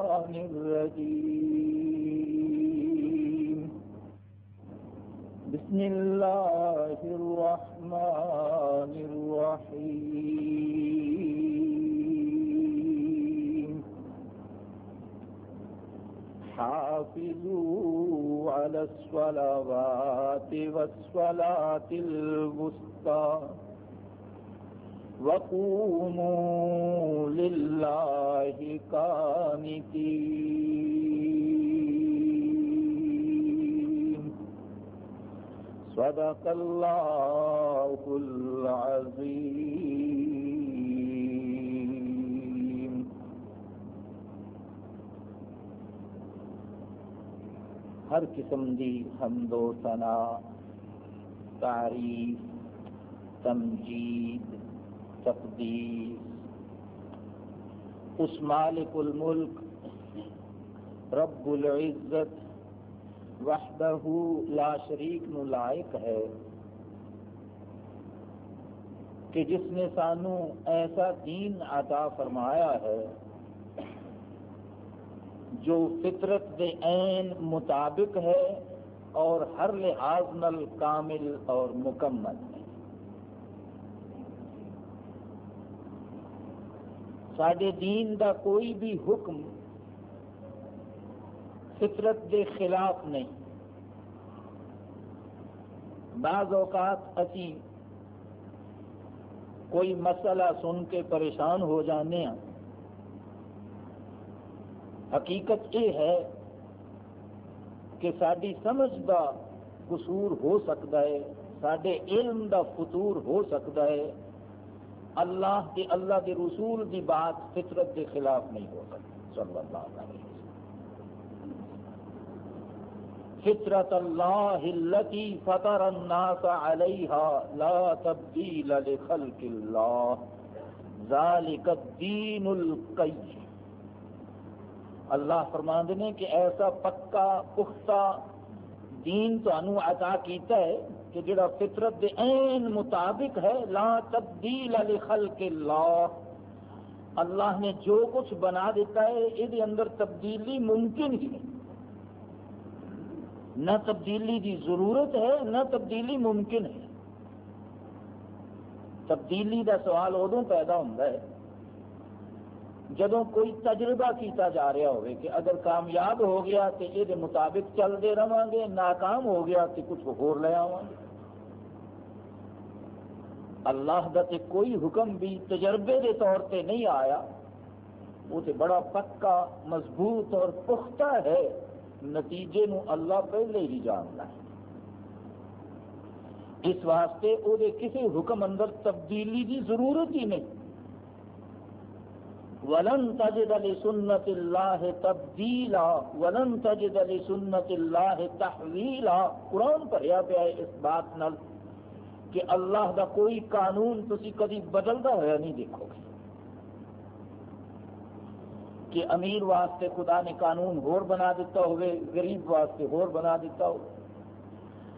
الشيطان الرجيم بسم الله الرحمن الرحيم. حافظوا على الصلوات والصلاة الوسطى. وقوموا لله قانتين. صدق الله العظيم. ہر قسم دی حمد و ثنا تعریف تمجید تقدیس اس مالک الملک رب العزت وحدہ لا شریک نو لائق ہے کہ جس نے سانو ایسا دین عطا فرمایا ہے جو فطرت دے عین مطابق ہے اور ہر لحاظ نل کامل اور مکمل ہے۔ سڈے دین دا کوئی بھی حکم فطرت دے خلاف نہیں۔ بعض اوقات اسی کوئی مسئلہ سن کے پریشان ہو جانے ہیں۔ حقیقت یہ ہے کہ ساری سمجھ کا قصور ہو سکتا ہے سڈے علم دا فطور ہو سکتا ہے۔ اللہ کے اللہ کے رسول کی بات فطرت کے خلاف نہیں ہو سکتی، صلی اللہ علیہ وسلم۔ فطرت اللہ التي فطر الناس عليها لا تبديل لخلق الله ذلك الدين القيم اللہ فرماندے نے کہ ایسا پکا پختہ دین تو انو عطا کیتا ہے کہ جڑا فطرت دے عین مطابق ہے، لا تبدیل لخلق اللہ۔ اللہ نے جو کچھ بنا دیتا ہے یہ اندر تبدیلی ممکن ہی نہیں۔ نہ تبدیلی کی ضرورت ہے، نہ تبدیلی ممکن ہے۔ تبدیلی کا سوال ادو پیدا ہوتا ہے۔ جدو کوئی تجربہ کیتا جا رہا ہوئے کہ اگر کامیاب ہو گیا تو یہ مطابق چلتے رہا گے، ناکام ہو گیا تو کچھ ہو لے آواں گے۔ اللہ کا تے کوئی حکم بھی تجربے کے طور پہ نہیں آیا، وہ تے بڑا پکا، مضبوط اور پختہ ہے۔ نتیجے نو اللہ پہلے ہی جانتا ہے۔ اس واسطے وہ کسی حکم اندر تبدیلی کی ضرورت ہی نہیں۔ ولن تجد لسنت اللہ تبدیلا ولن تجد لسنت اللہ تحویلا۔ قرآن پڑھیا پیا ہے اس بات نال کہ اللہ دا کوئی قانون تسی کدی بدلتا ہوا نہیں دیکھو گے۔ کہ امیر واسطے خدا نے قانون ہور بنا دیتا ہوئے، غریب واسطے ہور بنا دیتا ہو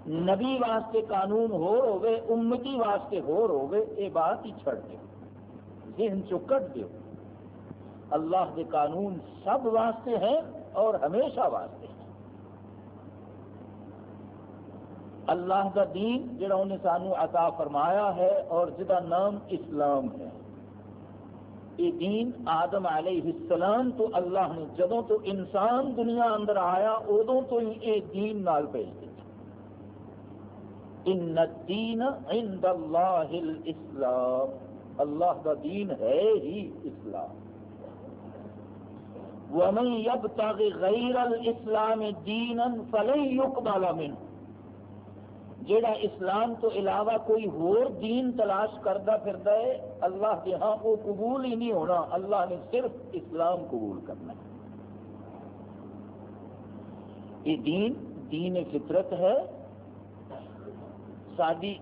نبی واسطے قانون ہور ہوئے، امتی واسطے ہور ہوئے، یہ بات ہی چھڑ دو ذہن چکٹ دو اللہ کے قانون سب واسطے ہیں اور ہمیشہ واسطے ہیں۔ اللہ کا دین جڑا انہیں سانو عطا فرمایا ہے اور جدا نام اسلام ہے۔ یہ دین آدم علیہ السلام تو اللہ نے جدوں تو انسان دنیا اندر آیا ادوں تو ہی یہ دین نال بھیج دیا۔ ان الدین عند اللہ الاسلام۔ اللہ کا دین ہے ہی اسلام۔ ومن يبتغ غیر الاسلام دینا فلن يقبل منه۔ جیڑا اسلام تو علاوہ کوئی ہور دین تلاش کرتا پھرتا ہے، اللہ کے ہاں وہ قبول ہی نہیں ہونا، اللہ نے صرف اسلام قبول کرنا ہے۔ یہ دین دین فطرت ہے۔ ساری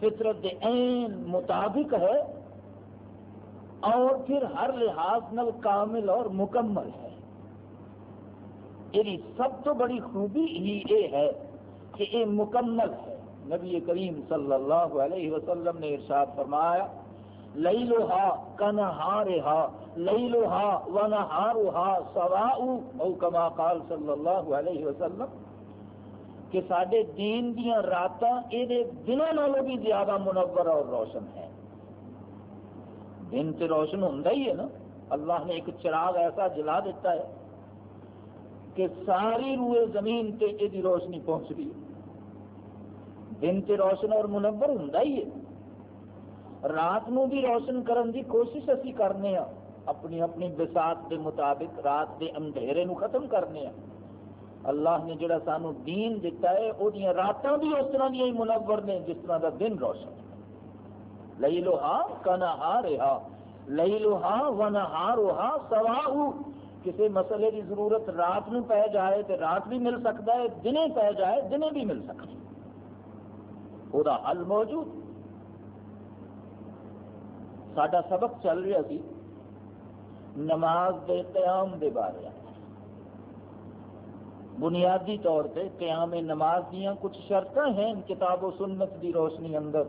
فطرت دے عین مطابق ہے۔ اور پھر ہر لحاظ نل کامل اور مکمل ہے۔ یہ سب تو بڑی خوبی ہی یہ ہے کہ یہ مکمل ہے۔ نبی کریم صلی اللہ علیہ وسلم نے ارشاد فرمایا لئی لو ہا کن ہا رہا لئی لو ہا ون ہارو ہا سوا او کما قال صلی اللہ علیہ وسلم، کہ سڈے دین دیا رات یہ دنوں نالوں بھی زیادہ منور اور روشن ہے۔ دن تو روشن ہوں ہی ہے نا۔ اللہ نے ایک چراغ ایسا جلا دیتا ہے کہ ساری روئے زمین تے یہ روشنی پہنچ رہی ہے۔ دن تے روشن اور منور ہوں ہی ہے۔ رات نو بھی روشن کرن دی کوشش اسی کرنے ہاں۔ اپنی اپنی بساط کے مطابق رات کے اندھیرے نو ختم کرنے ہاں۔ اللہ نے جڑا سانو دین دیتا ہے وہ راتاں بھی اس طرح دیا منور نے جس طرح دا دن روشن۔ لئی لو ہاں کنا ہا رہا لئی لو ہاں ون ہا سوا کسی مسئلے کی ضرورت رات نو پہ جائے تو رات بھی مل سکتا ہے، دنے پہ جائے، دنے بھی مل سکتا ہے۔ وہ حل موجود۔ سڈا سبق چل رہا سی نماز دے قیام دے بارے۔ بنیادی طور پہ قیام نماز دیا کچھ شرط ہیں کتاب و سنت دی روشنی اندر۔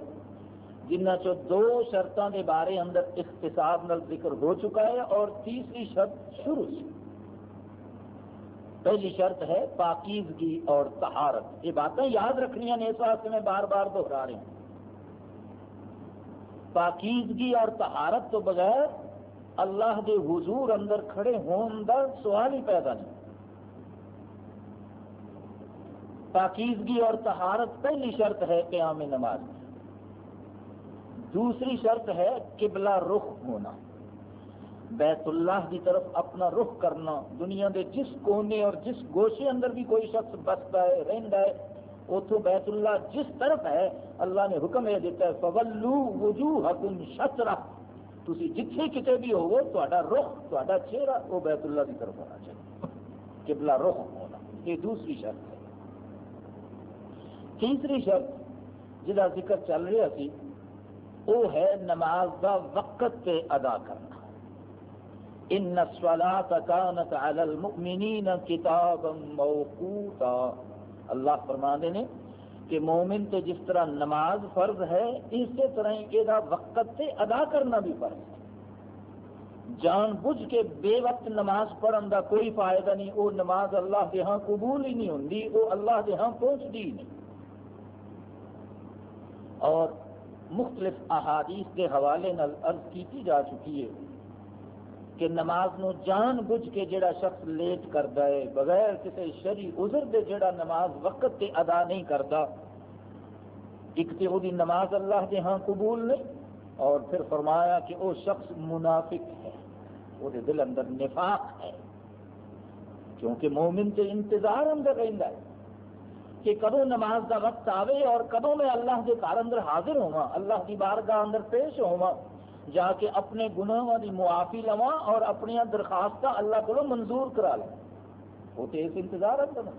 جنہ چو دو شرطوں کے بارے اندر اختصاب نل ذکر ہو چکا ہے اور تیسری شرط شروع سے۔ پہلی شرط ہے پاکیزگی اور تہارت یہ باتیں یاد رکھنی ہیں، اس واسطے میں بار بار دہرا رہی ہوں۔ پاکیزگی اور تہارت تو بغیر اللہ کے حضور اندر کھڑے ہون کا سوال ہی پیدا نہیں۔ پاکیزگی اور تہارت پہلی شرط ہے قیام نماز۔ دوسری شرط ہے قبلہ رخ ہونا۔ بیت اللہ کی طرف اپنا رخ کرنا، دنیا کے جس کونے اور جس گوشے اندر بھی کوئی شخص بستا ہے رہتا ہے اتو بیت اللہ جس طرف ہے، اللہ نے حکم یہ دیتا ہے فولو وجو حکم شطرا تھی جتھے کتنے بھی ہوو تا رخ تا چہرہ وہ بیت اللہ کی طرف ہونا چاہیے۔ قبلہ رخ ہونا، یہ دوسری شرط ہے۔ تیسری شرط، جہاں ذکر چل رہا سی وہ ہے نماز کا وقت پہ ادا کرنا۔ ان الصلاة كانت على المؤمنین کتابا موقوتا۔ اللہ فرمانے نے کہ مومن تے جس طرح نماز فرض ہے، اسی طرح یہ وقت تے ادا کرنا بھی فرض ہے۔ جان بوجھ کے بے وقت نماز پڑھن دا کوئی فائدہ نہیں، وہ نماز اللہ کے ہاں قبول ہی نہیں ہوندی، وہ اللہ کے ہاں پہنچتی ہی نہیں۔ اور مختلف احادیث کے حوالے نال عرض کی جا چکی ہے کہ نماز نو جان بوجھ کے جڑا شخص لیٹ کرتا ہے، بغیر کسی شری عذر دے جڑا نماز وقت تے ادا نہیں کرتا ایک تو وہی نماز اللہ کے ہاں قبول نہیں، اور پھر فرمایا کہ وہ شخص منافق ہے وہ دل اندر نفاق ہے، کیونکہ مومن سے انتظار اندر رہتا ہے۔ کہ کدو نماز کا وقت آوے اور کدو میں اللہ کے گھر اندر حاضر ہوا اللہ کی بارگاہ اندر پیش ہوا جا کے اپنے گناہوں کی معافی لوا اور اپنی درخواست اللہ کو منظور کرا لیں وہ تو اس انتظار اندر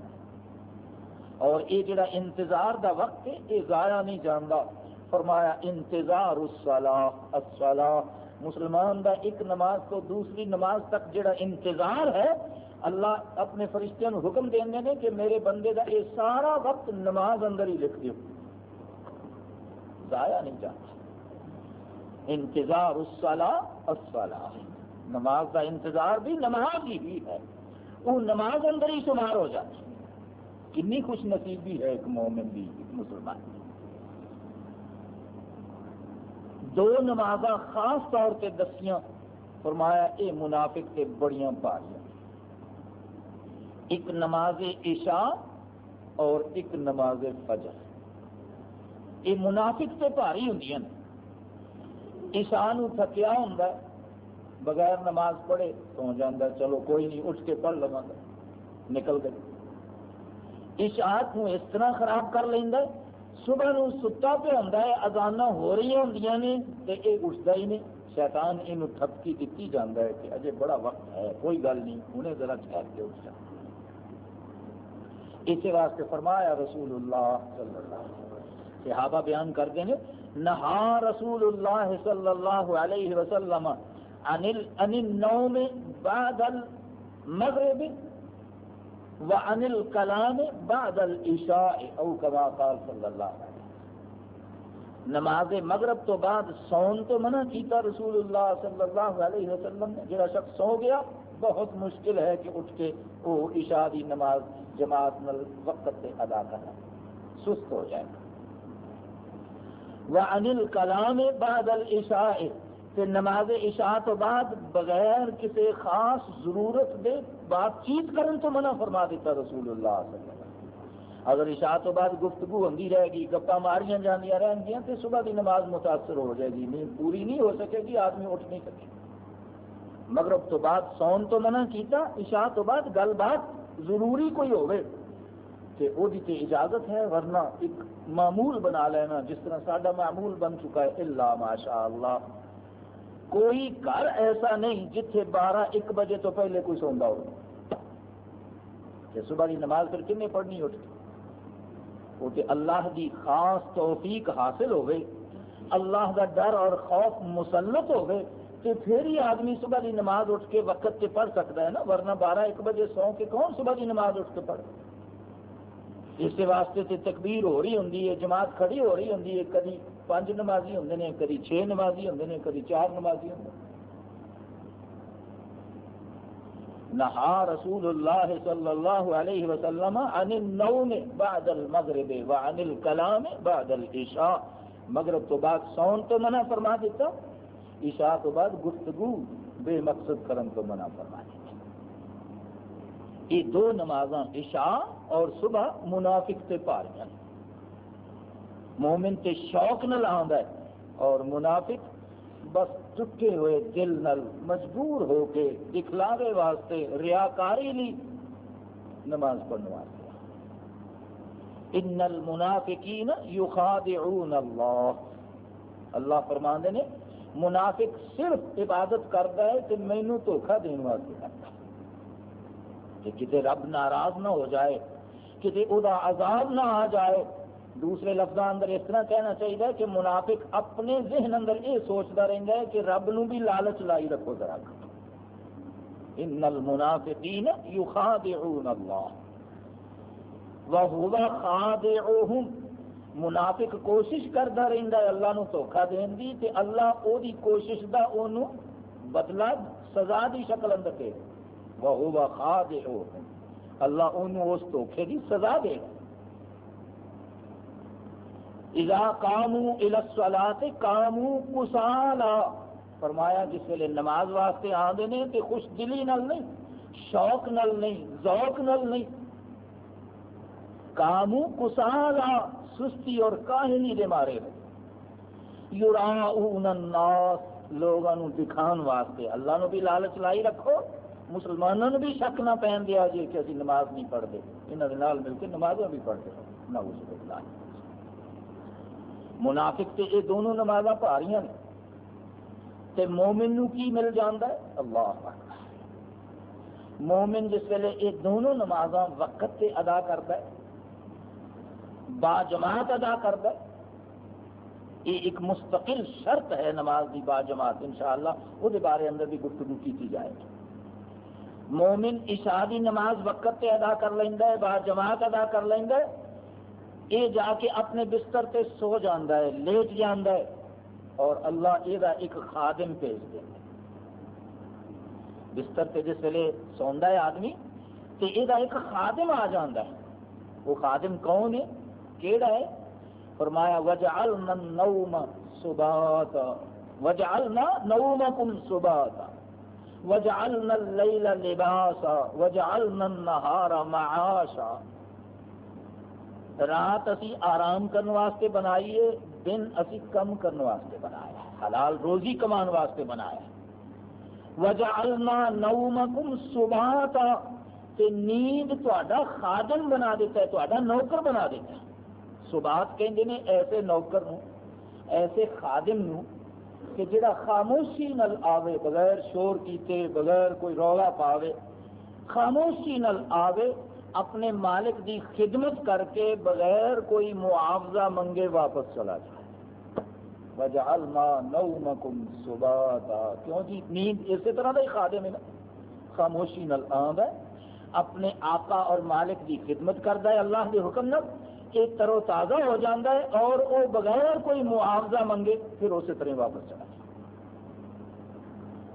اور یہ جڑا انتظار دا وقت ہے، یہ ضائع نہیں جانتا فرمایا، انتظار الصلاح مسلمان دا ایک نماز تو دوسری نماز تک جڑا انتظار ہے اللہ اپنے فرشتوں حکم دیں نے کہ میرے بندے دا یہ سارا وقت نماز اندر ہی لکھ دیو۔ ضائع نہیں جانتا انتظار الصلاح نماز کا انتظار بھی نماز ہی ہے۔ وہ نماز اندر ہی شمار ہو جاتی کنی خوش نصیبی ہے ایک مومن بھی، ایک مسلمان دو نماز خاص طور پہ دسیاں۔ فرمایا، اے منافق کے بڑیاں پاریاں۔ ایک نماز عشاء اور ایک نماز فجر۔ یہ منافق سے پاری ہوں عشاء تھکیا ہوں بغیر نماز پڑھے سو جانا چلو کوئی نہیں، اٹھ کے پڑھ لوا گا، نکل گئے۔ عشاء اس طرح خراب کر لینا صبح نو ستا پہ ہوں ازانا ہو رہی ہوں نے تو یہ اٹھتا ہی نہیں۔ شیطان یہ تھپکی دیتی جانا ہے کہ اجے بڑا وقت ہے، کوئی گل نہیں انہیں ذرا ٹھہر کے اٹھ جانا اسی واسطے فرمایا رسول اللہ صلی اللہ علیہ وسلم۔ صحابہ بیان کرتے ہیں نہا رسول اللہ صلی اللہ علیہ وسلم عن النوم بعد المغرب وعن الكلام بعد العشاء او كما قال صلی اللہ علیہ وسلم۔ نماز مغرب تو بعد سون تو منع کیتا رسول اللہ صلی اللہ علیہ وسلم نے، جڑا شخص سو گیا بہت مشکل ہے کہ اٹھ کے وہ عشاء دی نماز جماعت نل وقت سے ادا کرنا سست ہو جائے۔ گا وعن الکلام بعد العشاء۔ تے نماز عشاء تو بعد بغیر کسی خاص ضرورت دے بات چیت کرن تو منع فرما دیتا رسول اللہ صلی اللہ علیہ وسلم۔ اگر عشاء تو بعد گفتگو ہوں رہے گی گپا ماریاں جانیا رہن گیا تو صبح کی نماز متاثر ہو جائے گی، نیند پوری نہیں ہو سکے گی، آدمی اٹھ نہیں سکے۔ گا مغرب تو بعد سون تو منع کیتا، عشاء تو بعد گل بات ضروری کوئی ہوئے کہ وہ تے اجازت ہے، ورنہ ایک معمول بنا لینا، جس طرح ساڈا معمول بن چکا ہے اللہ ماشاء اللہ کوئی گھر ایسا نہیں جتھے بارہ ایک بجے تو پہلے کوئی سوندا ہو۔ کہ صبح کی نماز پھر کنے پڑھنی اٹھ کے وہ تے اللہ دی خاص توفیق حاصل ہوئے، اللہ دا ڈر اور خوف مسلط ہوئے۔ تو پھر ہی آدمی صبح کی نماز اٹھ کے وقت سے پڑھ سکتا ہے نا، ورنہ بارہ ایک بجے سو کے کون صبح کی نماز اٹھ کے پڑھ اس واسطے تے تکبیر ہو رہی ہوں جماعت کھڑی ہو رہی ہوں کدی پانچ نمازی ہوں نے، کدی چھ نمازی ہوں نے، کدی چار نمازی ہوں نہا رسول اللہ صلی اللہ علیہ وسلم عن النوم بعد المغرب وعن الکلام بعد العشاء۔ مغرب تو بعد سون تو منع فرما دیتا۔ عشاء تو بعد گفتگو بے مقصد کرن تو منع فرما یہ دو نمازاں عشاء اور صبح منافق تے پار پاریاں مومن تے شوق نہ آندا ہے اور منافق بس چکے ہوئے دل نل مجبور ہو کے دکھلاوے واسطے ریاکاری لی نماز پڑھنے واسطے۔ ان المنافقین یخادعون اللہ۔ اللہ فرماندے نے منافق صرف عبادت کرتا ہے کہ مینو دھوکھا دین واسطے کرتا ہے۔ کہ کتے رب ناراض نہ ہو جائے کتے او دا عذاب نہ آ جائے۔ دوسرے لفظوں اندر اس طرح کہنا چاہیے کہ منافق اپنے ذہن اندر یہ سوچتا رہتا ہے کہ رب نو بھی لالچ لائی رکھو ذرا۔ ان المنافقین یخادعون اللہ۔ وهو خادعهم منافق کوشش کرتا رہتا ہے، اللہ نو دھوکا دین دی تے اللہ او دی کوشش دا اونوں بدلہ، سزا دی شکل اندر دے۔ وهو خادعهم اللہ انہوں اس دھوکے دی سزا دے۔ گا اذا کامو الاسلاتے کامو کسالا۔ فرمایا جس ویلے نماز واسطے آدھے نے تے خوش دلی نل نہیں، شوق نل نہیں، ذوق نل نہیں۔ کامو کسالا۔ سستی اور کاہلی دے مارے ہو یراؤن الناس لوگوں دکھان واسطے۔ اللہ نو بھی لالچ لائی رکھو مسلمانوں نے بھی شک نہ پہن دیا جی کہ اسی نماز نہیں پڑھتے۔ انہوں مل کے نمازوں بھی پڑھتے نہ اس منافق تے یہ دونوں نماز پاریاں نے۔ تے مومن نو کی مل جاندہ ہے؟ اللہ مومن جس ویلے یہ دونوں نماز وقت تے ادا کرتا ہے با جماعت ادا کرتا یہ ایک مستقل شرط ہے نماز دی با جماعت انشاءاللہ وہ بارے اندر بھی گفتگو کی جائے گی۔ مومن عشاء دی نماز وقت تے ادا کر لینا ہے با جماعت ادا کر لینا ہے۔ یہ جا کے اپنے بستر تے سو جانا ہے، لیٹ جانا ہے اور اللہ یہ ایک خادم بھیج دے۔ بستر تے جس ویلے سوندا ہے آدمی تو یہ ایک خادم آ جانا ہے۔ وہ خادم کون ہے؟ کیڑا ہے، فرمایا، وجعلنا النوم سباتا۔ وجعلنا نومکم سباتا۔ وجعلنا اللیل لباسا۔ وجعلنا النہار معاشا۔ رات اسی آرام کرنے واسطے بنائیے دن اسی کم کرنے واسطے بنایا حلال روزی کمان واسطے بنایا وجعلنا نومکم سباتا۔ تے نیند تہاڈا خادم بنا دیتا ہے، تہاڈا نوکر بنا دیتا ہے۔ سبات کہندے نے، ایسے نوکر نو ایسے خادم نو کہ جڑا خاموشی نل آوے بغیر شور کیتے، بغیر کوئی رولا پاوے، خاموشی نل آوے اپنے مالک دی خدمت کر کے بغیر کوئی معاوضہ منگے واپس چلا جائے۔ وجعلنا نومکم سباتا۔ کیوں جی؟ نیند اسی طرح دا ہی خادم ہے نا۔ خاموشی نل آند ہے، اپنے آقا اور مالک دی خدمت کرتا ہے، اللہ کے حکم نل یہ ترو تازہ ہو جاتا ہے اور وہ بغیر کوئی معاوضہ منگے پھر اسی طرح واپس چلا جائے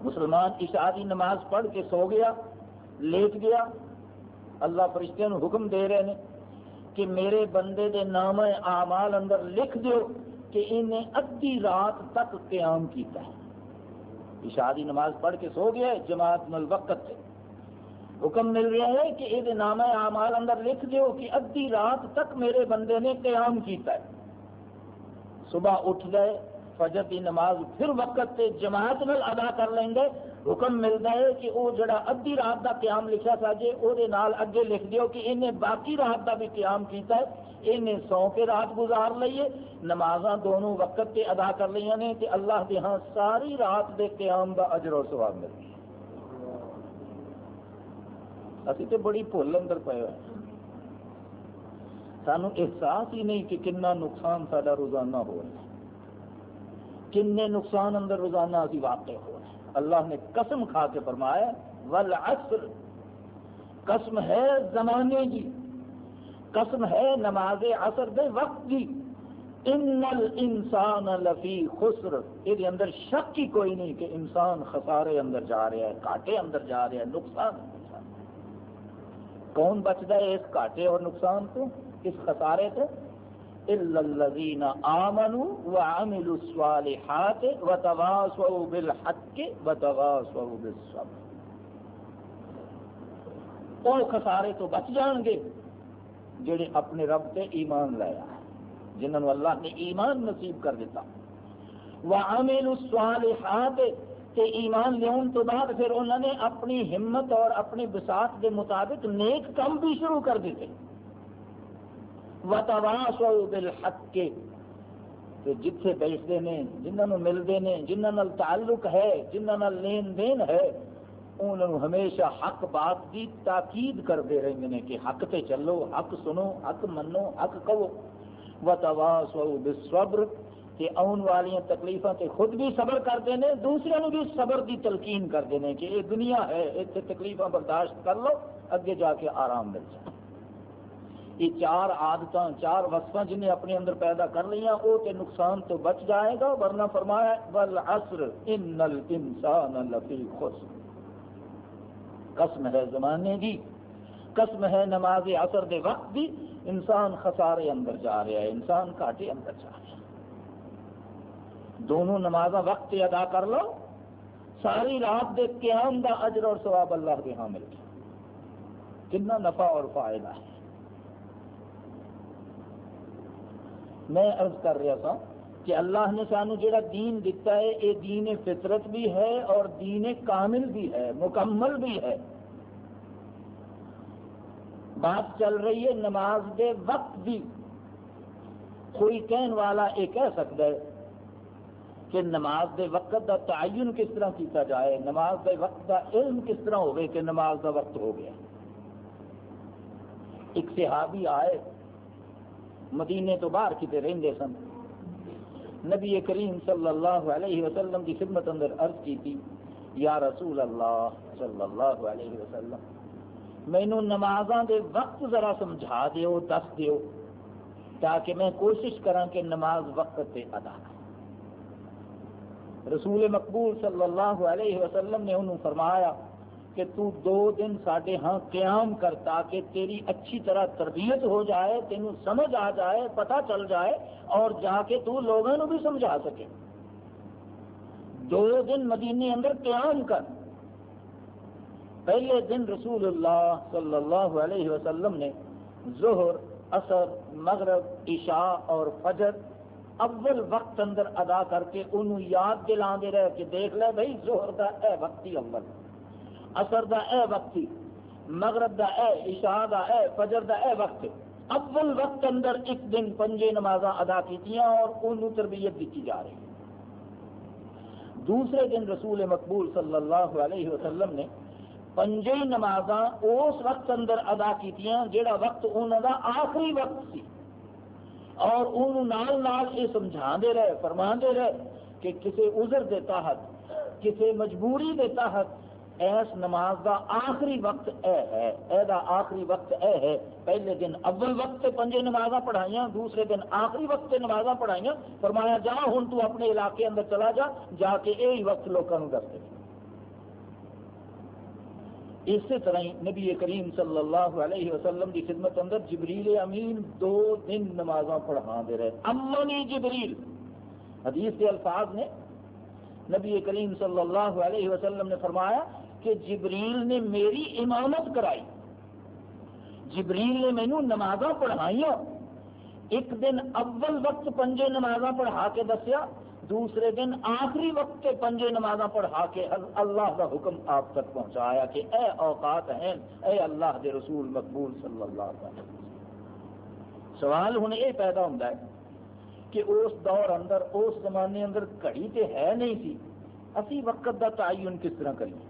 مسلمان اشاری نماز پڑھ کے سو گیا، لیٹ گیا۔ اللہ فرشتے حکم دے رہے ہیں کہ میرے بندے دے نام اعمال اندر لکھ دیو کہ انہیں ادھی رات تک قیام کیتا ہے۔ اشاری نماز پڑھ کے سو گیا جماعت نل وقت سے حکم مل رہا ہے کہ یہ نام اعمال اندر لکھ دیو کہ ادھی رات تک میرے بندے نے قیام کیتا ہے۔ صبح اٹھ گئے، فجر کی نماز پھر وقت سے جماعت میں ادا کر لیں گے۔ حکم ملتا ہے کہ وہ جڑا ادھی رات کا قیام لکھا سا جے وہ اگے لکھ دیو کہ انہیں باقی رات کا بھی قیام کیتا ہے۔ انہیں سو کے رات گزار لیے نماز دونوں وقت سے ادا کر لیا نے کہ اللہ کے ہاں ساری رات دے قیام کا اجر اور سواب مل گیا۔ ابھی تو بڑی بھول اندر پے ہوئے سانو احساس ہی نہیں کہ کنا نقصان سارا روزانہ ہو رہا ہے کن نقصان اندر روزانہ ابھی واقع ہو رہے ہیں اللہ نے قسم کھا کے فرمایا والعصر قسم ہے زمانے کی قسم ہے نماز عصر دے وقت کی ان الانسان لفی خسر یہ اندر شک ہی کوئی نہیں کہ انسان خسارے اندر جا رہا ہے کاٹے اندر جا رہا ہے نقصان کون بچتا ہے؟ اس کاٹے اور نقصان کو اس خسارے کو الذين آمنوا وعملوا الصالحات وتواصوا بالحق وتواصوا بالصبر۔ خسارے تو بچ جان گے جڑے اپنے رب تے ایمان لایا جنہوں اللہ نے ایمان نصیب کر دیتا۔ وعملوا الصالحات تے ایمان لیون تو بعد پھر انہوں نے اپنی ہمت اور اپنی بساط کے مطابق نیک کم بھی شروع کر دیتے۔ وتواصوا بالحق۔ کے جتھے بیٹھتے ہیں جنہوں ملتے ہیں جنہوں تعلق ہے جنہوں لین دین ہے انہوں ہمیشہ حق بات کی تاکید کرتے رہتے ہیں کہ حق تے چلو، حق سنو، حق منو، حق کہو۔ وتواصوا بالصبر۔ کہ آن والی تکلیفوں تے خود بھی صبر کرتے ہیں دوسرے بھی صبر کی تلقین کرتے ہیں کہ یہ دنیا ہے، اتنے تکلیفیں برداشت کر لو، اگے جا کے آرام مل جائے۔ یہ چار آدت چار وسفا جنہیں اپنے اندر پیدا کر لیا وہ تے نقصان تو بچ جائے گا، ورنہ فرمایا والعصر ان الانسان لفی خسر۔ قسم ہے زمانے کی قسم ہے نماز عصر دے وقت بھی انسان خسارے اندر جا رہا ہے، انسان کاٹے اندر جا رہا ہے۔ دونوں نماز وقت ادا کر لو، ساری رات دے قیام دا اجر اور ثواب اللہ کے ہاں مل گیا کتنا نفع اور فائدہ ہے۔ میں عرض کر رہا تھا کہ اللہ نے سانو جڑا دین دیتا ہے یہ دین فطرت بھی ہے اور دین کامل بھی ہے، مکمل بھی ہے۔ بات چل رہی ہے نماز دے وقت بھی۔ کوئی کہن والا یہ کہہ سکتا ہے کہ نماز دے وقت دا تعین کس طرح کیتا جائے، نماز دے وقت دا علم کس طرح ہوئے کہ نماز دا وقت ہو گیا۔ ایک صحابی آئے، مدینے تو باہر کتنے رہتے سن۔ نبی کریم صلی اللہ علیہ وسلم کی خدمت اندر عرض کی تھی، یا رسول اللہ صلی اللہ علیہ وسلم مینو نمازاں دے وقت ذرا سمجھا دیو، دس دیو، تاکہ میں کوشش کرا کہ نماز وقت تے ادا رسول مقبول صلی اللہ علیہ وسلم نے انہوں فرمایا کہ تو دو دن سڈے ہاں قیام کر تاکہ تیری اچھی طرح تربیت ہو جائے، تینوں سمجھ آ جائے، پتہ چل جائے اور جا کے تو لوگوں بھی سمجھا سکے۔ دو دن مدینے اندر قیام کر۔ پہلے دن رسول اللہ صلی اللہ علیہ وسلم نے ظہر اثر مغرب، عشاء اور فجر اول وقت اندر ادا کر کے انہوں یاد دلا دے رہے کہ دیکھ لے بھائی ظہر کا اے وقت ہی اول اثر دا اے وقت ہی، مغرب دا اے، عشاء دا اے، فجر دا اے وقت۔ اول وقت اندر ایک دن پنجے نمازاں ادا کی اور انہوں تربیت دیتی جا رہی۔ دوسرے دن رسول مقبول صلی اللہ علیہ وسلم نے پنجے نمازاں اس وقت اندر ادا کی جڑا وقت انہوں دا آخری وقت سی۔ اور انہوں نال نال یہ سمجھا دے رہے فرما دے رہے کہ کسی عذر دے تحت کسی مجبوری دے تحت ایس نماز دا آخری وقت اے ہے۔ اے دا آخری وقت اے ہے۔ پہلے دن اول وقت سے پنجے نمازاں پڑھائیاں، دوسرے دن آخری وقت سے نمازاں پڑھائیاں۔ فرمایا، جا ہوں تو اپنے علاقے اندر چلا جا جا کے یہی وقت لوگوں دس دے۔ اسی طرح نبی کریم صلی اللہ علیہ وسلم کی خدمت اندر جبریل امین دو دن نمازاں پڑھا دے رہے۔ امنی جبریل۔ حدیث کے الفاظ نے نبی کریم صلی اللہ علیہ وسلم نے فرمایا کہ جبریل نے میری امامت کرائی۔ جبریل نے مینو نماز پڑھائی ایک دن اول وقت پنجے نماز پڑھا کے دسیا دوسرے دن آخری وقت کے پنجے نماز پڑھا کے اللہ کا حکم آپ تک پہنچایا کہ اے اوقات ہیں اے اللہ دے رسول مقبول صلی اللہ علیہ وسلم۔ سوال ہوں یہ پیدا ہوتا ہے کہ اس دور اندر، اس زمانے اندر گھڑی تے ہے نہیں سی۔ اسی وقت دا تعین کس طرح کریے؟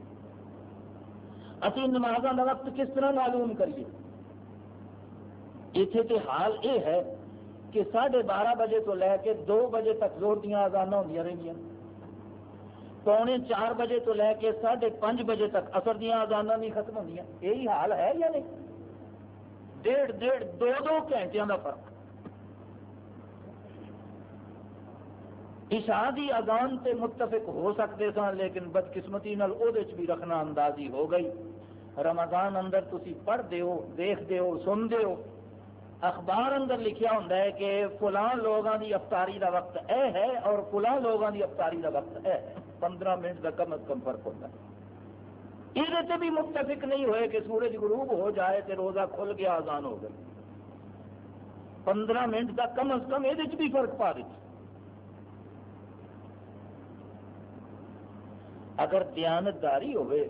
اسی نمازوں کا وقت کس طرح معلوم کریے؟ اتنے تے حال یہ ہے کہ ساڑھے بارہ بجے تو لے کے دو بجے تک زور دیا آزان ہو رہی پونے چار بجے تو لے کے ساڑھے پانچ بجے تک اثر دیا آزانہ نہیں ختم ہو یہی حال ہے یا نہیں؟ ڈیڑھ ڈیڑھ دو دو گھنٹے کا فرق۔ عشاء دی اذان تے متفق ہو سکتے سن، لیکن بدقسمتی نال او دے بھی رکھنا اندازی ہو گئی۔ رمضان اندر تسی پڑھ دیو، دیکھ دیو، سن دیو۔ اخبار اندر لکھیا ہوں ہے کہ فلاں لوگوں دی افطاری دا وقت اے ہے اور فلاں لوگوں دی افطاری دا وقت اے ہے۔ پندرہ منٹ کا کم از کم فرق ہوتا ہے۔ یہ بھی متفق نہیں ہوئے کہ سورج غروب ہو جائے تو روزہ کھل گیا آزان ہو گئی پندرہ منٹ کا کم از کم یہ بھی فرق پا دیتی اگر دیانتداری ہوئے،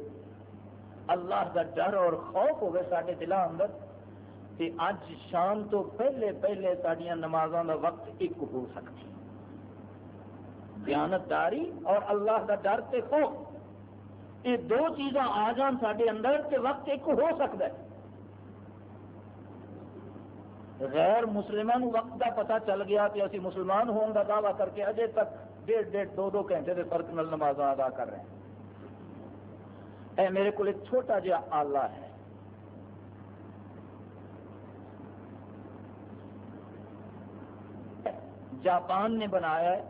اللہ کا ڈر اور خوف ہوئے سارے دلوں اندر اج شام تو پہلے پہلے سڈیا نمازوں کا وقت ایک ہو سکتی دیانتداری اور اللہ کا ڈر تے خوف۔ یہ دو چیزاں آ جان سارے اندر تے وقت ایک ہو سکتا ہے۔ غیر مسلمان وقت کا پتہ چل گیا کہ اسی مسلمان ہونے کا دعویٰ کر کے اجے تک ڈیڑھ ڈیڑھ دو دو گھنٹے کے فرق نال نماز ادا کر رہے ہیں۔ اے میرے کو ایک چھوٹا جہا آلہ ہے۔ جاپان نے بنایا ہے۔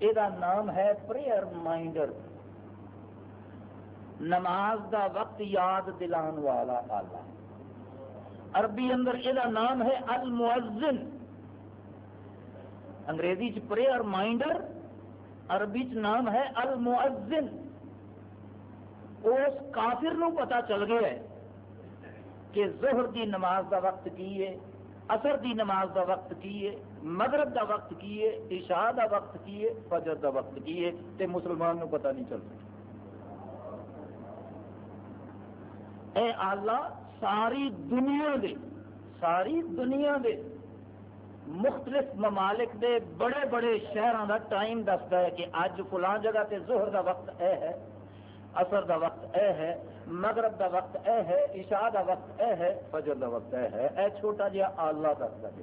یہ نام ہے پریئر مائنڈر نماز دا وقت یاد دلان والا آلہ۔ عربی اندر یہ نام ہے المعزن انگریزی چ پریئر مائنڈر عربی چ نام ہے المعزن اس کافر نو پتا چل گیا ہے کہ زہر دی نماز دا وقت کی ہے۔ اثر دی نماز دا وقت کی ہے مغرب دا وقت کی ہے عشاء دا وقت کی ہے فجر دا وقت کی ہے تے مسلمان نو پتا نہیں چل سکتا۔ اے اللہ، ساری دنیا دے، ساری دنیا دے مختلف ممالک دے بڑے بڑے شہروں دا ٹائم دستا ہے کہ اج فلاں جگہ تے زہر دا وقت اے ہے اثر دا وقت اے ہے مغرب دا وقت اے ہے، عشاء دا وقت اے ہے، فجر دا وقت اے ہے۔ اے چھوٹا جہا آلہ دستا ہے۔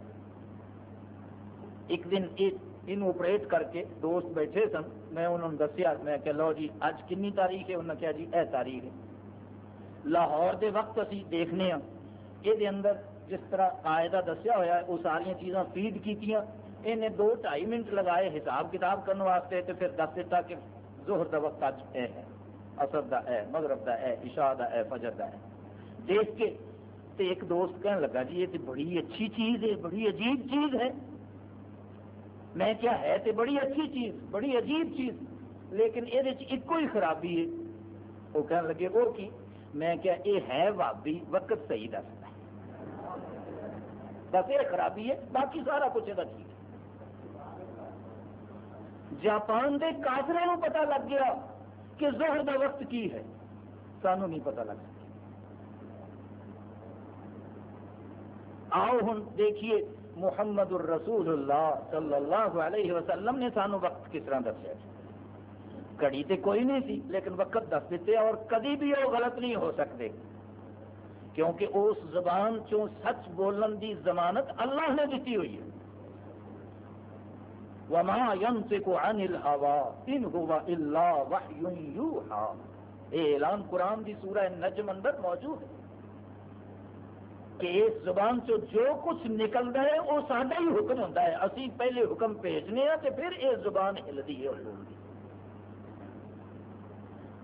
ایک دن ان آپریٹ کر کے دوست بیٹھے سن۔ میں انہوں نے دسیا، میں کہ لو جی اج کنی تاریخ ہے؟ انہوں نے کہا جی اے تاریخ ہے۔ لاہور دے وقت اسی دیکھنے ہاں۔ یہ اندر جس طرح قاعدہ دسیا ہوا ہے وہ ساری چیزاں فیڈ کیتیاں۔ انہیں دو ڈھائی منٹ لگائے حساب کتاب کرنے واسطے تو پھر دس دیتا کہ زہر دا وقت اج اے ہے۔ اثر دا ہے مغرب دا ہے عشاء دا ہے فجر دا ہے دیکھ کے تے ایک دوست کہنے لگا جی یہ تو بڑی اچھی چیز ہے، بڑی عجیب چیز ہے۔ میں کیا ہے تے بڑی اچھی چیز، بڑی عجیب چیز، لیکن یہ ایک ہی خرابی ہے۔ وہ کہنے لگے وہ کی؟ میں کیا یہ ہے وابی وقت صحیح دستا ہے بس یہ خرابی ہے، باقی سارا کچھ یہ ٹھیک ہے۔ جاپان کے کافروں پتا لگ گیا۔ کہ زہر دا وقت کی ہے۔ سانو نہیں پتا لگ سکتا۔ آؤ ہوں دیکھیے محمد الرسول اللہ صلی اللہ علیہ وسلم نے سانو وقت کس طرح دسیا گھڑی تے کوئی نہیں سی لیکن وقت دس دیتے اور کدی بھی وہ غلط نہیں ہو سکتے۔ کیونکہ اس زبان چوں سچ بولن دی ضمانت اللہ نے دیتی ہوئی ہے۔ وما ينطق عن الهوى ان هو الا وحي يوحى. یہ اعلان قرآن کی سورہ نجم اندر موجود ہے کہ اس زبان چو جو کچھ نکلتا ہے، وہ سارا ہی حکم ہوتا ہے۔ اسی پہلے حکم بھیجنے ہیں تو پھر یہ زبان ہلتی ہے۔ بولتی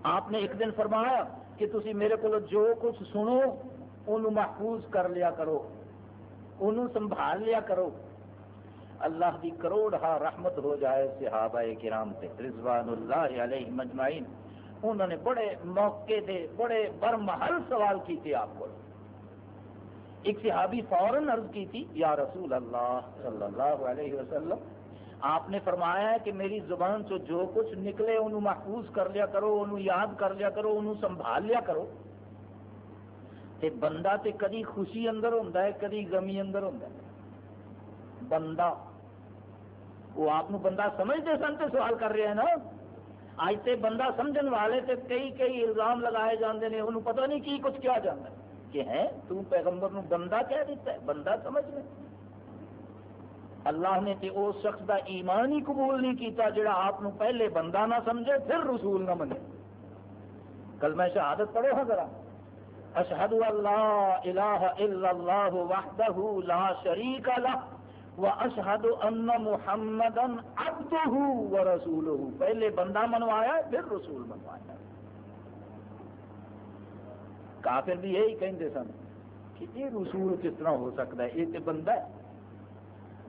آپ نے ایک دن فرمایا کہ تسی میرے کو جو کچھ سنو، انہوں محفوظ کر لیا کرو، انہوں سنبھال لیا کرو۔ اللہ کی کروڑ ہا رحمت ہو جائے صحابہ کرام تے، رضوان اللہ علیہ مجمعین۔ انہوں نے بڑے موقع دے، بڑے برمحل سوال کیتے آپ کو۔ ایک صحابی فوراً عرض کی تھی، یا رسول اللہ صلی اللہ علیہ وسلم، آپ نے فرمایا ہے کہ میری زبان سے جو کچھ نکلے انہوں محفوظ کر لیا کرو، انہوں یاد کر لیا کرو، انہوں سنبھال لیا کرو۔ تے بندہ تے کدی خوشی اندر ہوتا ہے، کدی غمی اندر ہوتا ہے۔ بندہ وہ آپ بندہ سمجھتے سن تو سوال کر رہے ہیں نا۔ اج تے بندہ سمجھن والے تے کئی کئی الزام لگائے جاندے نے، انہوں پتہ نہیں کی کچھ کیا جانا ہے۔ کہ ہے تو پیغمبر نو بندہ کہہ دیتا ہے، بندہ سمجھ لے۔ اللہ نے تے اس شخص دا ایمان ہی قبول نہیں کیتا جڑا آپ نو پہلے بندہ نہ سمجھے، پھر رسول نہ منے۔ کل میں شہادت پڑھو ہاں ذرا۔ اشہد اللہ الہ الا اللہ وحدہ لا شریک لہ۔ واشہد ان محمدا عبدہ ورسولہ پہلے بندہ منوایا پھر رسول منوایا کافر بھی یہی کہتے سن کہ یہ رسول کس طرح ہو سکتا ہے؟ یہ تو بندہ ہے۔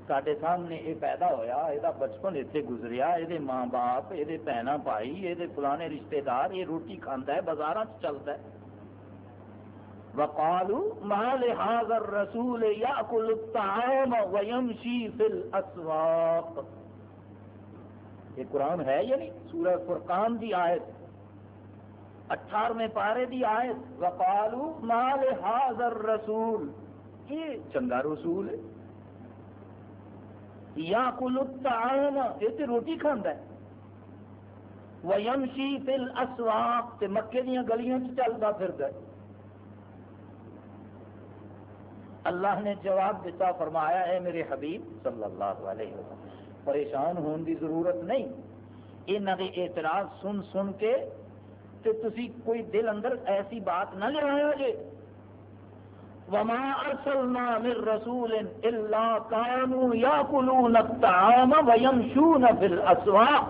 سارے سامنے یہ پیدا ہویا، یہ بچپن اتنے گزریا، یہ ماں باپ، یہ بہن بھائی، یہ فلانے رشتے دار، یہ روٹی کھانا ہے بازار چلتا ہے۔ وقالو ما لهذا الرسول ياكل الطعام ويمشي في الاسواق یہ قرآن ہے یا نہیں سورہ فرقان کی آیت اٹھارویں پارے دی آیت وقالو مال حاضر رسول یہ چنگا رسول ہے۔ یا کل الطعام، یہ تے روٹی کھاندا ہے۔ ویمشی فی الاسواق تے مکے دیاں گلیاں چ چلدا پھردا ہے۔ اللہ نے جواب دیتا فرمایا ہے میرے حبیب صلی اللہ علیہ وسلم، پریشان ہونے کی ضرورت نہیں۔ انہوں نے اعتراض سن سن کے تو تسی کوئی دل اندر ایسی بات نہ لے آیا جے۔ وما ارسلنا من رسول الا كانوا ياكلون الطعام ويمشون في الاسواق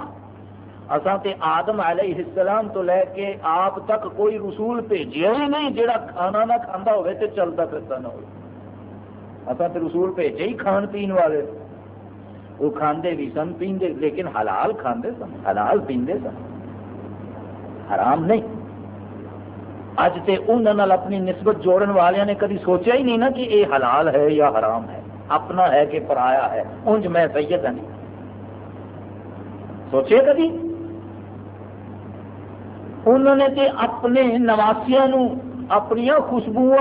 اساں تے آدم علیہ السلام تو لے کے آپ تک کوئی رسول بھیجیا ہی نہیں جڑا کھانا نہ کھاندا ہوئے تے چلتا پھرتا نہ ہوئے۔ اساں تے رسول بھیجے ہی کھان پین والے۔ وہ کھاندے بھی سن پیندے لیکن حلال کھاندے سن، حلال پیندے سن۔ حرام نہیں۔ اج تے انہوں اپنی نسبت جوڑن والے نے کدی سوچا ہی نہیں نا کہ یہ حلال ہے یا حرام ہے۔ اپنا ہے کہ پرایا ہے۔ انج میں سید نہیں۔ سوچے کدی؟ انہوں نے تے اپنے نواسیا اپنی خوشبو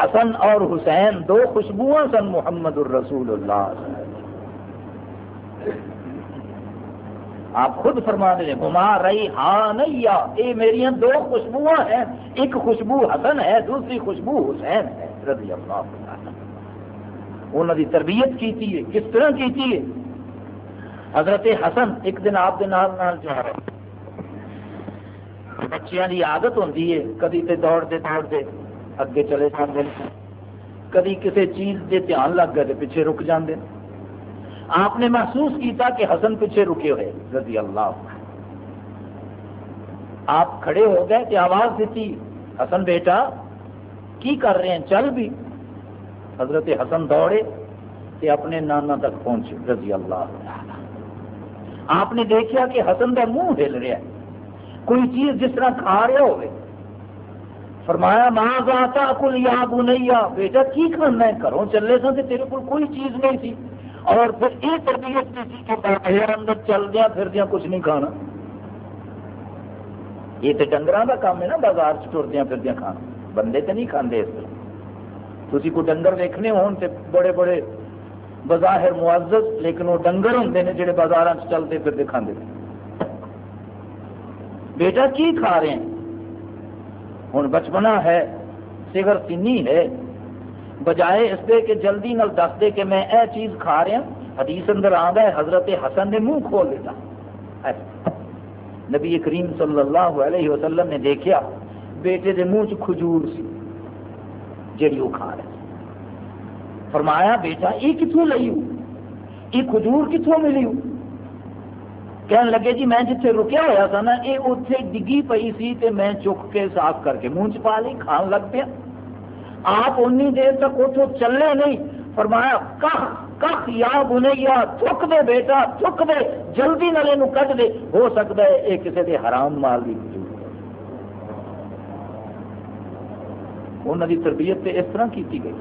حسن اور حسین دو خوشبو سن محمد الرسول اللہ آپ خود فرما دے گما رہی ہاں نہیں یہ میری دو خوشبو ہیں۔ ایک خوشبو حسن ہے، دوسری خوشبو حسین ہے، رضی اللہ انہوں نے تربیت کی ہے، کس طرح کی ہے؟ حضرت حسن ایک دن آپ جو ہے، بچیاں کی عادت ہوتی ہے، کدی تے دوڑتے دوڑتے اگے چلے جاتے کدی کسی چیز دے دھیان لگ گئے پیچھے رک جاندے آپ نے محسوس کیتا کہ حسن پیچھے رکے ہوئے رضی اللہ آپ کھڑے ہو گئے کہ آواز دیتی حسن بیٹا کی کر رہے ہیں چل بھی حضرت حسن دوڑے کہ اپنے نانا تک پہنچے رضی اللہ آپ نے دیکھا کہ حسن کا منہ ہل رہا ہے کوئی چیز جس طرح کھا رہا ہوئے فرمایا، ماں ذاتا کل یا بنیا، بیٹا کی کھانا ہے گھروں چلے سن تو تیرے کو کوئی چیز نہیں تھی۔ اور پھر یہ تربیت کی تھی کہ باہر اندر چل دیا، پھر دیا کچھ نہیں کھانا۔ یہ تو ڈنگر کا کام ہے نا، بازار چردیا پھر دیا کھانا۔ بندے تو نہیں کھانے اس طرح تھی کوئی ڈنگر دیکھنے ہون تے بڑے بڑے بظاہر معزز، لیکن وہ ڈنگر ہوں نے جڑے بازار چلتے پھرتے کھانے بیٹا، کی کھا رہے ہیں؟ ہوں بچپنا ہے سگر سینی ہے۔ بجائے اس دے کہ جلدی نال دس دے کہ میں اے چیز کھا رہا ہاں، حدیث اندر آ ہے، حضرت حسن نے منہ کھول دیتا نبی کریم صلی اللہ علیہ وسلم نے دیکھا بیٹے دے منہ چ کھجور سی جی وہ کھا رہے۔ فرمایا، بیٹا، یہ کتوں لئی یہ کھجور کتوں ملی کہنے لگے جی میں جتنے رکیا ہوا تھا نا یہ اتنے ڈگی پئی سی تے میں چک کے صاف کر کے منہ چ پا لی، کھان لگ پیا۔ آپ انی دیر تک اتوں چلے نہیں۔ فرمایا کھ کھ یا بنے گیا تھک دے بیٹا، تھک دے، جلدی نال یہ کٹ دے۔ ہو سکتا ہے یہ کسی کے حرام مال کی انہوں کی تربیت اس طرح کی گئی۔